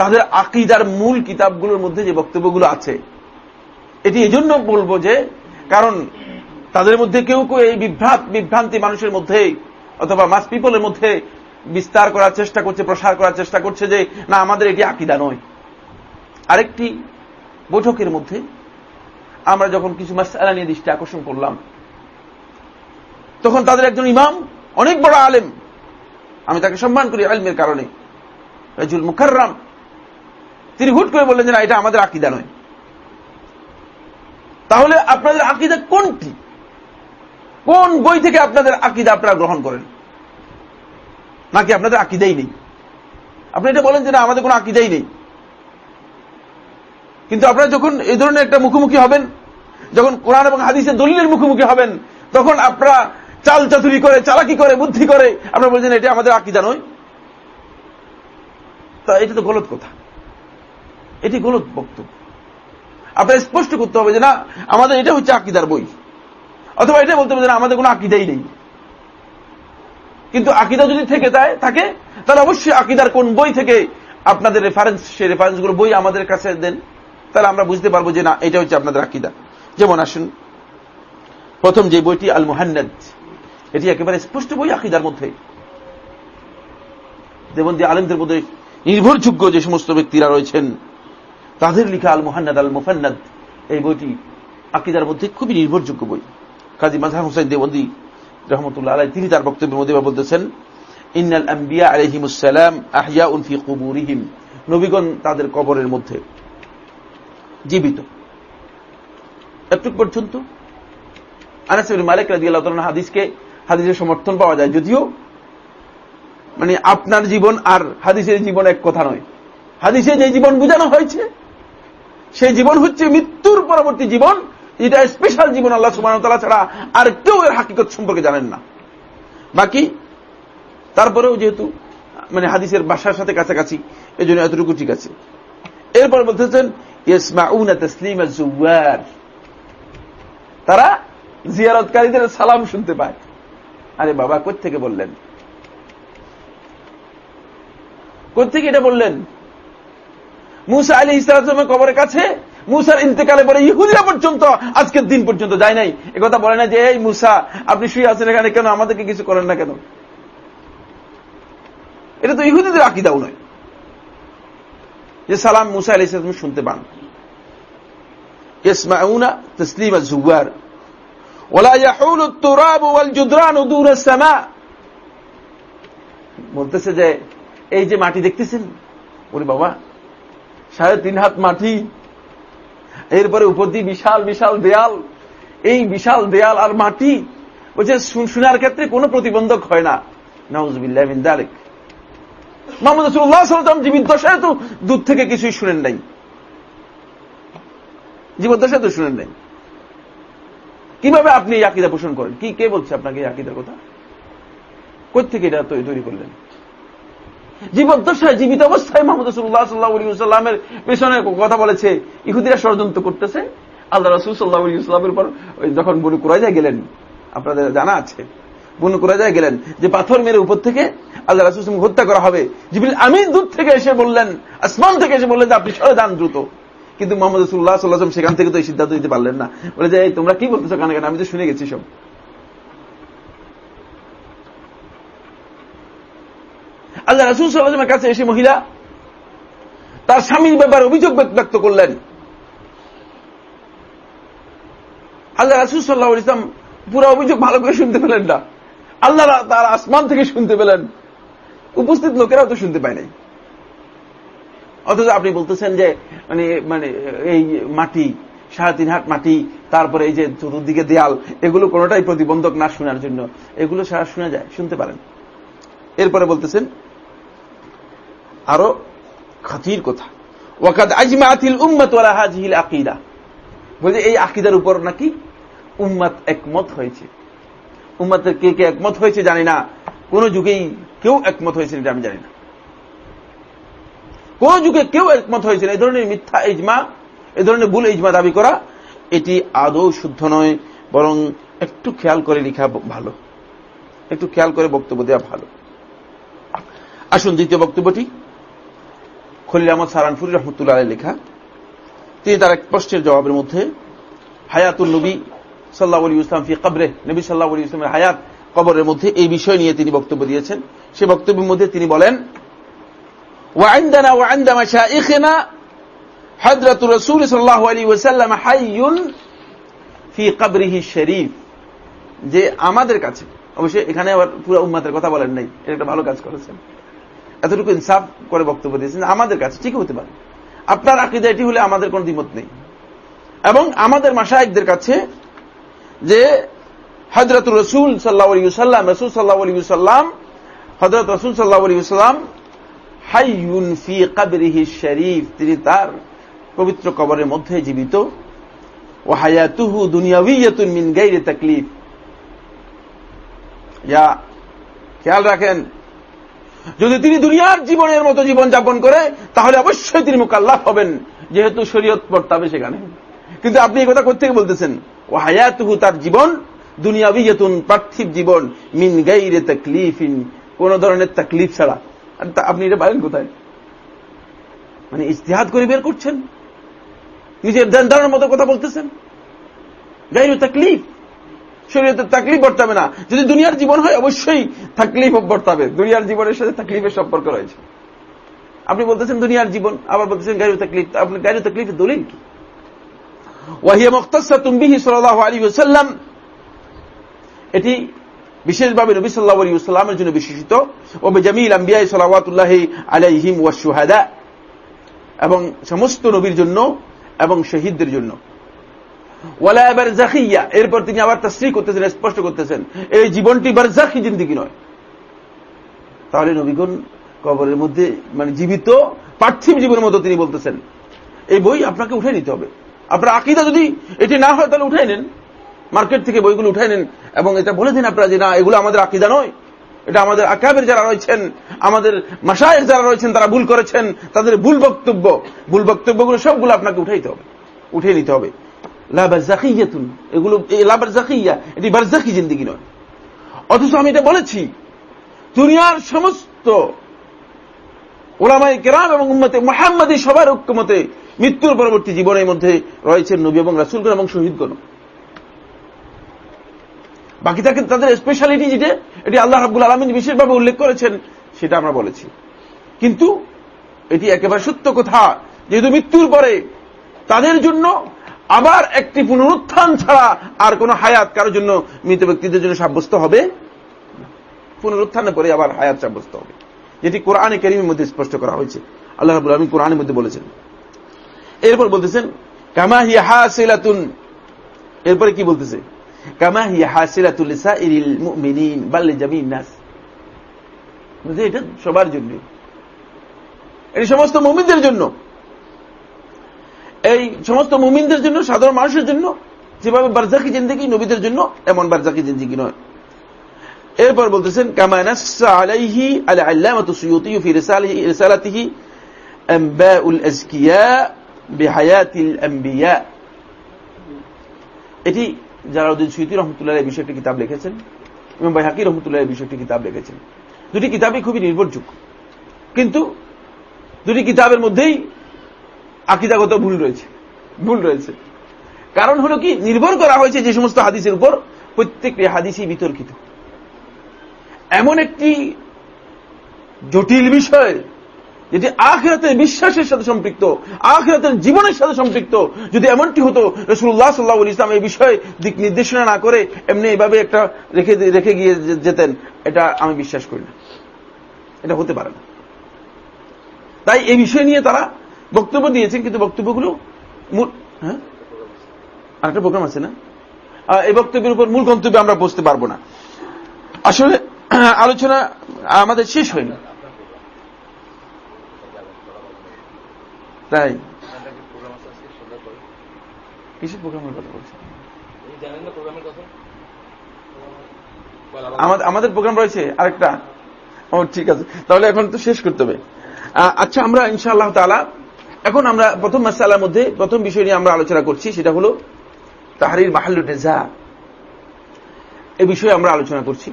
তাদের আকিদার মূল কিতাবগুলোর মধ্যে যে বক্তব্যগুলো আছে, এটি এজন্য বলব যে, কারণ তাদের মধ্যে কেউ কেউ এই বিভ্রাট বিভ্রান্তি মানুষের মধ্যে অথবা মাস পিপলের মধ্যে বিস্তার করার চেষ্টা করছে, প্রসার করার চেষ্টা করছে যে, না, আমাদের এটি আকিদা নয়। আরেকটি বৈঠকের মধ্যে আমরা যখন কিছু মাসালা নিয়ে দৃষ্টি আকর্ষণ করলাম, তখন তাদের একজন ইমাম, অনেক বড় আলেম, আমি তাকে সম্মান করি আলমের কারণে, রাজুল মুখার্রাম তিনি হুট করে বললেন যে, না, এটা আমাদের আকিদা নয়। তাহলে আপনাদের আকিদা কোনটি? কোন বই থেকে আপনাদের আকিদা আপনারা গ্রহণ করেন? নাকি আপনাদের আকিদাই নেই? আপনি এটা বলেন যে না, আমাদের কোনো আকিদাই নেই। কিন্তু আপনারা যখন এই ধরনের একটা মুখোমুখি হবেন, যখন কোরআন এবং হাদিসের দলিলের মুখোমুখি হবেন, তখন আপনারা চাল চাতুরি করে, চালাকি করে, বুদ্ধি করে আপনারা বলছেন এটা আমাদের আকিদা নয়। তা এটা তো গলত কথা। এটি গলত বক্তব্য। আপনার স্পষ্ট করতে হবে যে না, আমাদের এটা হচ্ছে আকিদার বই। অথবা এটা বলতে হবে যে না, আমাদের কোনো আকিদাই নেই। কিন্তু আকিদা যদি থেকে যায়, থাকে, তাহলে অবশ্যই আকিদার কোন বই থেকে আপনাদের রেফারেন্স সেই রেফারেন্সগুলো বই আমাদের কাছে দেন। তাহলে আমরা বুঝতে পারব যে না, এটা হচ্ছে আপনাদের আকিদা। যেমন আসুন, প্রথম যে বইটি আল মুহান্নাদ এটি একেবারে স্পষ্ট বই আকিদার মধ্যে। যেমন যে আলেমদের মধ্যে নির্ভরযোগ্য যে সমস্ত ব্যক্তিরা রয়েছেন, তাদের লিখা আল মুহান্নাদ আল মুফান্নাদ এই বইটি আকিদার মধ্যে খুবই নির্ভরযোগ্য বই। কাজী মাজাহ হোসেন দেবন্দী রহমতুল্লাহ আলাই তিনি তার বক্তব্যের মধ্যে বলতেছেন, ইন্নাল আম্বিয়া আলহিমুসালাম আহিয়া উনফি কুবুরিহিম। নবীগণ তাদের কবরের মধ্যে জীবিত। একটু পর্যন্ত আনাসিবিন মালিক রাজি আল্লাহ হাদিসকে, হাদিসের সমর্থন পাওয়া যায়। যদিও মানে আপনার জীবন আর হাদিসের জীবন এক কথা নয়। হাদিসে যে জীবন বোঝানো হয়েছে, সেই জীবন হচ্ছে মৃত্যুর পরবর্তী জীবন এটা স্পেশাল জীবন আল্লাহ সুবাহ ছাড়া আর কেউ এর হাকিকত সম্পর্কে জানেন না। বাকি, তারপরেও যেহেতু মানে হাদিসের বাসার সাথে কাছাকাছি এই জন্য এতটুকু ঠিক আছে। এরপর বলতেছেন তারা জিয়ারতকারীদের সালাম শুনতে পায়। আরে বাবা থেকে বললেন? থেকে এটা বললেন? মুসা আলী ইসলামের কবরের কাছে মুসার ইন্তেকালে পরে ইহুদিরা পর্যন্ত আজকের দিন পর্যন্ত যায় নাই কথা বলে না যে এই মুসা আপনি শুয়ে আছেন এখানে কেন আমাদেরকে কিছু করেন না কেন এটা তো ইহুদিদের আকিদাও নয় যে সালাম মুসা আলী ইসলাম শুনতে পান يسمعون تسليم الزوار ولا يحول التراب والجدران دون السماء বলতেছে যে এই যে মাটি দেখতেছেন ওরে বাবা সাড়ে তিন হাত মাটি, এরপরে উপর দিয়ে বিশাল বিশাল দেয়াল। এই বিশাল দেয়াল আর মাটি, বলছে শোনার ক্ষেত্রে কোনো প্রতিবন্ধক হয় না। নওয়াজবিল্লাহ দারেক। সাল্লাম জীবিদ্দশায় তো দূর থেকে কিছুই শুনেন নাই। জীবদ্দশায় তো শুনেন নাই। কীভাবে আপনি এই পোষণ করেন? কি, কে বলছে আপনাকে এই কথা? থেকে এটা তৈরি করলেন? জীবদ্দশায় জীবিত অবস্থায় মোহাম্মদ রসুল্লাহ সাল্লাহ সাল্লামের পেছনে কথা বলেছে, ইহুদিরা ষড়যন্ত্র করতেছে। আল্লাহ রসুল সাল্লাহ ইসলামের উপর যখন বনু কুরাইজায় গেলেন, আপনাদের জানা আছে, বনু কুরাইজায় গেলেন, যে পাথর মেরে উপর থেকে আল্লাহ রাসুল হত্যা করা হবে। জিবিল আমিন দূর থেকে এসে বললেন, আসমান থেকে এসে বললেন যে আপনি সরে যান দ্রুত। কিন্তু মোহাম্মদ রসুল্লাহ সাল্লাহ সেখান থেকে তো এই সিদ্ধান্ত দিতে পারলেন না। বলে যে তোমরা কি বলতেছো কানে কানে? আমি তো শুনে গেছি সব। আল্লাহ রাসুল সাল্লামের কাছে এসে মহিলা তার স্বামীর ব্যাপারে অভিযোগ ব্যক্ত করলেন। আল্লাহ রাসুল সাল্লাহ ইসলাম পুরো অভিযোগ ভালো করে শুনতে পেলেন না। আল্লাহ তার আসমান থেকে শুনতে পেলেন। উপস্থিত লোকেরাও তো শুনতে পায় নাই। অথচ আপনি বলতেছেন যে মানে মানে এই মাটি, সাড়ে তিন হাট মাটি, তারপরে এই যে চতুর্দিকে দেয়াল, এগুলো কোনোটাই প্রতিবন্ধক না শোনার জন্য। এগুলো সারা শোনা যায়, শুনতে পারেন। এরপরে বলতেছেন আরও খাতির কথা। ওয়াকাদ আজমা আতিল উম্মত ওয়ালা হাজিল আকিদা বলছে, এই আকিদার উপর নাকি উম্মাত একমত হয়েছে। উম্মাতের কে কে একমত হয়েছে জানি না। কোন যুগেই কেউ একমত হয়েছে এটা আমি জানি না। কোন যুগে কেউ একমত হয়েছে এই ধরনের মিথ্যা ইজমা, এই ধরনের ভুল ইজমা দাবি করা, এটি আদৌ শুদ্ধ নয়, বরং একটু খেয়াল করে লেখা ভালো। একটু খেয়াল করে বক্তব্য দেওয়া ভালো। আসুন দ্বিতীয় বক্তব্যটি। খলিল আহমদ সারানফুরি রহমতুল্লাহ লেখা তিনি তার এক প্রশ্নের জবাবের মধ্যে হায়াতুল নবী সাল্লাহ আলী ইসলাম ফি কবরে নবী সাল্লাহ আলী ইসলামের হায়াত কবরের মধ্যে এই বিষয় নিয়ে তিনি বক্তব্য দিয়েছেন সে বক্তব্যের মধ্যে তিনি বলেন وعندنا وعند مشائخنا حضرة الرسول صلى الله عليه وسلم حي في قبره الشريف যে আমাদের কাছে অবশ্যই এখানে আবার পুরো উম্মাতের কথা বলেন নাই এটা একটা ভালো কাজ করেছেন এতটুকু ইনসাফ করে বক্তব্য দিয়েছেন, আমাদের কাছে ঠিক হতে পারে। আপনার আকিদা এটি হলে আমাদের কোন দ্বিমত নেই। এবং আমাদের মাসায়কদের কাছে যে হজরত রসুল সাল্লাহ সাল্লাম রসুল সাল্লাহ সাল্লাম হজরত রসুল সাল্লাহ সাল্লাম হাইউন ফি কাবরিহি শরীফ, তিনি তার পবিত্র কবরের মধ্যে জীবিত। ও হায়াতুহু দুনিয়াউইয়াতুন মিন গাইরে তাকলিফ। খেয়াল রাখেন যদি তিনি দুনিয়ার জীবনের মতো জীবন যাপন করে, তাহলে অবশ্যই তিনি মোকাল্লাফ হবেন। যেহেতু শরীয়ত পড়তে সেখানে। কিন্তু আপনি এই কথা কোথেকে বলতেছেন? ও হায়াতুহু তার জীবন দুনিয়া বিহেতুন পার্থিব জীবন, মিন গাইরে তাকলিফিন, কোন ধরনের তাকলিফ ছাড়া। আপনি এটা পারেন কোথায়? মানে ইস্তেহাদ করে বের করছেন? নিজের ধ্যান ধারণার মতো কথা বলতেছেন? গাইরে তাকলিফ। শরীয়তের তাকলিফ বর্তাবে না। যদি দুনিয়ার জীবন হয়, অবশ্যই তাকলিফ বর্তাবে। দুনিয়ার জীবনের সাথে তাকলিফের সম্পর্ক রয়েছে। আপনি বলতেছেন দুনিয়ার জীবন, আবার বলতেছেন গাইরু তাকলিফ। আপনি গাইরু তাকলিফের দলিল কি? ওয়াহিয়া মুক্তাসা তুমবিহি সাল্লাহ আলী ওসাল্লাম এটি বিশেষভাবে নবী সাল্লাহ আলী সাল্লামের জন্য বিশেষিত। ও বেজামিল আম্বিয়াই সালাওয়াতুল্লাহ আলাইহিম ওয়া সুহাদা এবং সমস্ত নবীর জন্য এবং শহীদদের জন্য। ওয়ালা এবার জাকিয়া এরপর তিনি আবার তাস্ত্রী করতেছেন, স্পষ্ট করতেছেন। এই জীবনটি বারজাকি জিন্দিগি নয়। তাহলে নবীগণ কবরের মধ্যে মানে জীবিত, পার্থিব জীবনের মতো তিনি বলতেছেন। এই বই আপনাকে উঠে নিতে হবে। আপনার আকিদা যদি এটি না হয়, তাহলে উঠাই নেন। মার্কেট থেকে বইগুলো উঠাই নেন এবং এটা বলে দিন আপনারা যে, না, এগুলো আমাদের আকিদা নয়। এটা আমাদের আকাবের যারা রয়েছেন, আমাদের মাসায়ের যারা রয়েছেন, তারা ভুল করেছেন। তাদের ভুল বক্তব্য, ভুল বক্তব্যগুলো সবগুলো আপনাকে উঠাইতে হবে। উঠে নিতে হবে। এগুলো এটি বারজাকি জিন্দিগি নয়। অথচ আমি এটা বলেছি, দুনিয়ার সমস্ত ওলামাই কেরাম এবং উম্মতে মোহাম্মদী সবার ঐক্যমতে মৃত্যুর পরবর্তী জীবনের মধ্যে রয়েছেন নবী এবং রাসুলগণ এবং শহীদগণ বাকি থাকে তাদের স্পেশালিটি যেটা, এটি আল্লাহ রাবুল আলমিন বিশেষভাবে উল্লেখ করেছেন, সেটা আমরা বলেছি। কিন্তু এটি একেবারে সত্য কথা, যেহেতু মৃত্যুর পরে তাদের জন্য আবার একটি পুনরুত্থান ছাড়া আর কোন হায়াত কারোর জন্য মৃত ব্যক্তিদের জন্য সাব্যস্ত হবে? পুনরুত্থানের পরে আবার হায়াত সাব্যস্ত হবে। যেটি কোরআনে কেরিমের মধ্যে স্পষ্ট করা হয়েছে। আল্লাহ রাবুল আলমী কোরআনের মধ্যে বলেছেন। এরপর বলতেছেন, কামা হিয়া হাসিলাতুন? এরপরে কি বলতেছে? কামা হিয়া হাসিলাতুল এটা সবার জন্য। এটি সমস্ত মুমিনদের জন্য। এই সমস্ত মুমিনদের জন্য, সাধারণ মানুষের জন্য, যেভাবে বারজাকি জিন্দিগি, নবীদের জন্য, এমন বারজাকি জিন্দিগি নয়। এরপর বলতেছেন এটি জালাউদ্দিন সুয়ুতি রহমতুল্লাহ এই বিষয়টি কিতাব লিখেছেন এবং বাইহাকি রহমতুল্লাহ এই বিষয়টি কিতাব লিখেছেন। দুটি কিতাবই খুবই নির্ভরযোগ্য। কিন্তু দুটি কিতাবের মধ্যেই আকিদাগত ভুল রয়েছে। ভুল রয়েছে। কারণ হলো কি, নির্ভর করা হয়েছে যে সমস্ত হাদিসের উপর প্রত্যেকটি হাদিসই বিতর্কিত। এমন একটি জটিল বিষয় যেটি আখেরাতের বিশ্বাসের সাথে সম্পৃক্ত, আখেরাতের জীবনের সাথে সম্পৃক্ত, যদি এমনটি হতো রসুল্লাহ সাল্লাহ ইসলাম এই বিষয়ে দিক নির্দেশনা না করে এমনি এইভাবে একটা রেখে রেখে গিয়ে যেতেন, এটা আমি বিশ্বাস করি না। এটা হতে পারে না। তাই এই বিষয় নিয়ে তারা বক্তব্য দিয়েছেন, কিন্তু বক্তব্যগুলো মূল হ্যাঁ? আরেকটা প্রোগ্রাম আছে না? এই বক্তব্যের উপর মূল গন্তব্যে আমরা বসতে পারব না। আসলে, আলোচনা আমাদের শেষ হয়নি। তাই? কিসের প্রোগ্রামের কথা বলছেন আমাদের প্রোগ্রাম রয়েছে আরেকটা। ও, ঠিক আছে। তাহলে এখন তো শেষ করতে হবে। আচ্ছা আমরা ইনশাআল্লাহ তালা এখন আমরা প্রথম মাসালার মধ্যে প্রথম বিষয় নিয়ে আমরা আলোচনা করছি, সেটা হলো তাহারির মাহাল্লু নেজা এ বিষয়ে আমরা আলোচনা করছি।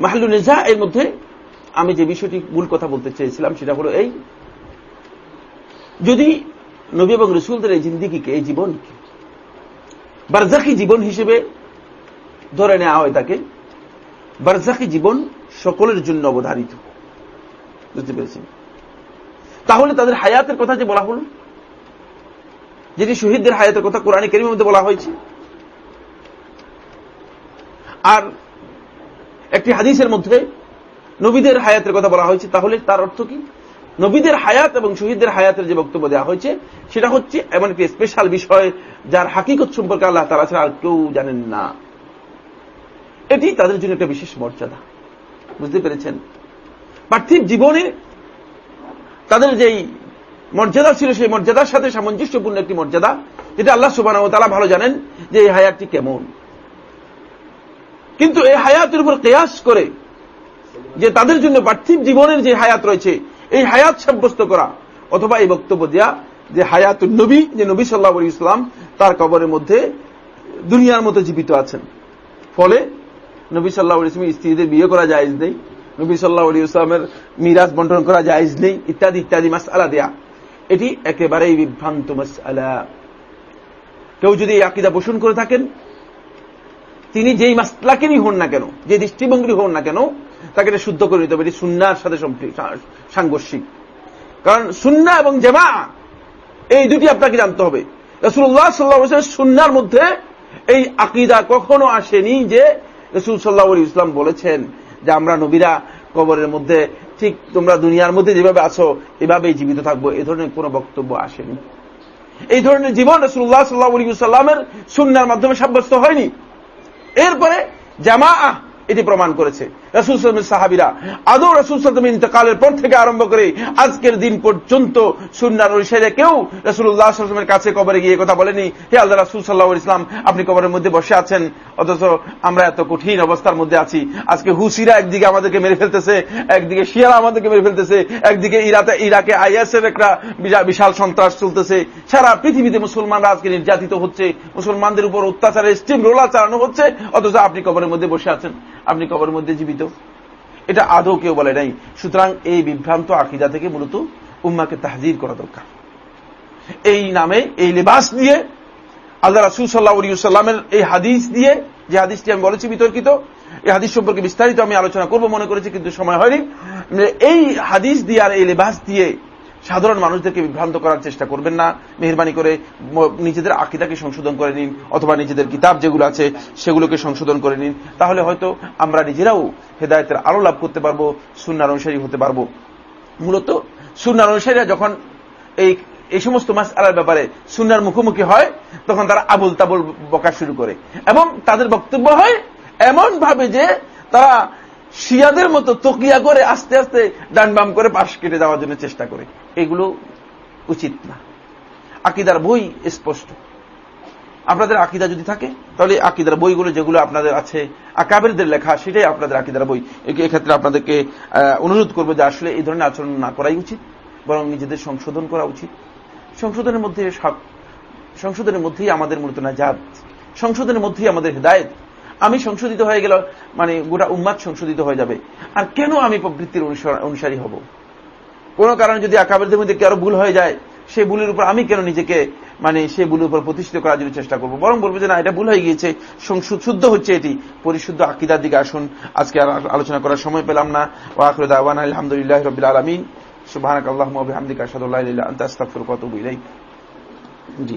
মাহাল্লু নেজা এর মধ্যে আমি যে বিষয়টি মূল কথা বলতে চেয়েছিলাম, সেটা হলো এই, যদি নবী এবং রসুলদের এই জিন্দিগিকে, এই জীবনকে বারজাকি জীবন হিসেবে ধরে নেওয়া হয় তাকে বারজাকি জীবন সকলের জন্য অবধারিত। বুঝতে পেরেছেন? তাহলে তাদের হায়াতের কথা যে বলা হল? যেটি শহীদদের হায়াতের কথা কোরআন কেরিমের মধ্যে বলা হয়েছে। আর একটি হাদিসের মধ্যে নবীদের হায়াতের কথা বলা হয়েছে, তাহলে তার অর্থ কি? নবীদের হায়াত এবং শহীদদের হায়াতের যে বক্তব্য দেওয়া হয়েছে, সেটা হচ্ছে এমন একটি স্পেশাল বিষয় যার হাকিকত সম্পর্কে আল্লাহ তালা ছাড়া আর কেউ জানেন না। এটি তাদের জন্য একটা বিশেষ মর্যাদা। বুঝতে পেরেছেন? পার্থিব জীবনে তাদের যেই মর্যাদা ছিল, সেই মর্যাদার সাথে সামঞ্জস্যপূর্ণ একটি মর্যাদা, যেটা আল্লাহ সুবান তারা ভালো জানেন যে এই হায়াতটি কেমন। কিন্তু এই হায়াতের উপর কেয়াস করে যে তাদের জন্য পার্থিব জীবনের যে হায়াত রয়েছে, এই হায়াত সাব্যস্ত করা অথবা এই বক্তব্য দেওয়া যে হায়াত নবী, যে নবী সাল্লাহ ইসলাম তার কবরের মধ্যে দুনিয়ার মতো জীবিত আছেন। ফলে নবী সাল্লাহ ইসলামের স্ত্রীদের বিয়ে করা যায় নেই। নবী সাল্লাহ আলী ইসলামের মিরাজ বন্টন করা জায়জ নেই, ইত্যাদি ইত্যাদি মাস আলা দেয়া। এটি একেবারেই বিভ্রান্ত মাস আলা কেউ যদি এই আকিদা পোষণ করে থাকেন, তিনি যেই মাসলাকেরই হন না কেন, যে দৃষ্টিভঙ্গি হন না কেন, তাকে এটা শুদ্ধ করে নিতে হবে। এটি সুন্নার সাথে সাংঘর্ষিক। কারণ সুন্না এবং জেমা এই দুটি আপনাকে জানতে হবে। রসুল্লাহ সাল্লাহ সুন্নার মধ্যে এই আকিদা কখনো আসেনি যে রসুল সাল্লাহ ইসলাম বলেছেন যে আমরা নবীরা কবরের মধ্যে, ঠিক তোমরা দুনিয়ার মধ্যে যেভাবে আছো, এভাবেই জীবিত থাকব। এ ধরনের কোন বক্তব্য আসেনি। এই ধরনের জীবন রসুল্লাহ সাল্লাহ সাল্লামের সুন্নার মাধ্যমে সাব্যস্ত হয়নি। এরপরে জামা এটি প্রমাণ করেছে। রসুল সাহাবিরা। আদৌ রসুল ইন্তকালের পর থেকে আরম্ভ করে আজকের দিন পর্যন্ত সুন্নার অনুসারে কেউ রসুল্লাহামের কাছে কবরে গিয়ে কথা বলেনি, হে আল্লাহ রসুল সাল্লাহ ইসলাম আপনি কবরের মধ্যে বসে আছেন, অথচ আমরা এত কঠিন অবস্থার মধ্যে আছি। আজকে হুসিরা একদিকে আমাদেরকে মেরে ফেলতেছে, একদিকে শিয়ারা আমাদেরকে মেরে ফেলতেছে, একদিকে ইরাতে, ইরাকে আইএসের একটা বিশাল সন্ত্রাস চলতেছে। সারা পৃথিবীতে মুসলমানরা আজকে নির্যাতিত হচ্ছে। মুসলমানদের উপর অত্যাচারের স্টিম রোলার চালানো হচ্ছে, অথচ আপনি কবরের মধ্যে বসে আছেন। আপনি কবরের মধ্যে জীবিত এটা আদৌ কেউ বলে নাই। সুতরাং এই বিভ্রান্ত আকিদা থেকে মূলত উম্মাকে তাহজির করা দরকার। এই নামে এই লেবাস দিয়ে আল্লাহ রাসুল সাল্লাহ সাল্লামের এই হাদিস দিয়ে, যে হাদিসটি আমি বলেছি বিতর্কিত, এই হাদিস সম্পর্কে বিস্তারিত আমি আলোচনা করব, মনে করেছি, কিন্তু সময় হয়নি। এই হাদিস দিয়ে আর এই লেবাস দিয়ে সাধারণ মানুষদেরকে বিভ্রান্ত করার চেষ্টা করবেন না। মেহরবানি করে নিজেদের আকিদাকে সংশোধন করে নিন, অথবা নিজেদের কিতাব যেগুলো আছে সেগুলোকে সংশোধন করে নিন। তাহলে হয়তো আমরা নিজেরাও হেদায়তের আলো লাভ করতে পারব সুনার অনুসারী হতে পারব। মূলত সুনার অনুসারীরা যখন এই এই সমস্ত মাস আলার ব্যাপারে সুনার মুখোমুখি হয়, তখন তারা আবুল তাবুল বকা শুরু করে। এবং তাদের বক্তব্য হয় এমন ভাবে যে তারা শিয়াদের মতো তকিয়া করে আস্তে আস্তে ডান বাম করে পাশ কেটে দেওয়ার জন্য চেষ্টা করে। এগুলো উচিত না। আকিদার বই স্পষ্ট। আপনাদের আকিদা যদি থাকে, তাহলে আকিদার বইগুলো যেগুলো আপনাদের আছে আকাবেরদের লেখা, সেটাই আপনাদের আকিদার বই। এক্ষেত্রে আপনাদেরকে অনুরোধ করব যে আসলে এই ধরনের আচরণ না করাই উচিত, বরং নিজেদের সংশোধন করা উচিত। সংশোধনের মধ্যে সংশোধনের মধ্যেই আমাদের মূলত নাজাদ সংশোধনের মধ্যেই আমাদের হৃদায়ত। আমি সংশোধিত হয়ে গেল মানে গোটা উম্মাদ সংশোধিত হয়ে যাবে। আর কেন আমি প্রবৃত্তির অনুসারী হব? কোন কারণে যদি আকাবেরদের মধ্যে কারও ভুল হয়ে যায়, সেই ভুলের উপর আমি কেন নিজেকে মানে সেই ভুলের উপর প্রতিষ্ঠিত করার জন্য চেষ্টা করব? বরং বলব যে না, এটা ভুল হয়ে গিয়েছে শুদ্ধ হচ্ছে এটি। পরিশুদ্ধ আকিদার দিকে আসুন। আজকে আলোচনা করার সময় পেলাম না। ও আখরুদ আওয়ান আলহামদুলিল্লাহ রবিল আলমিন। সুবাহ আল্লাহ হামদিকা জি।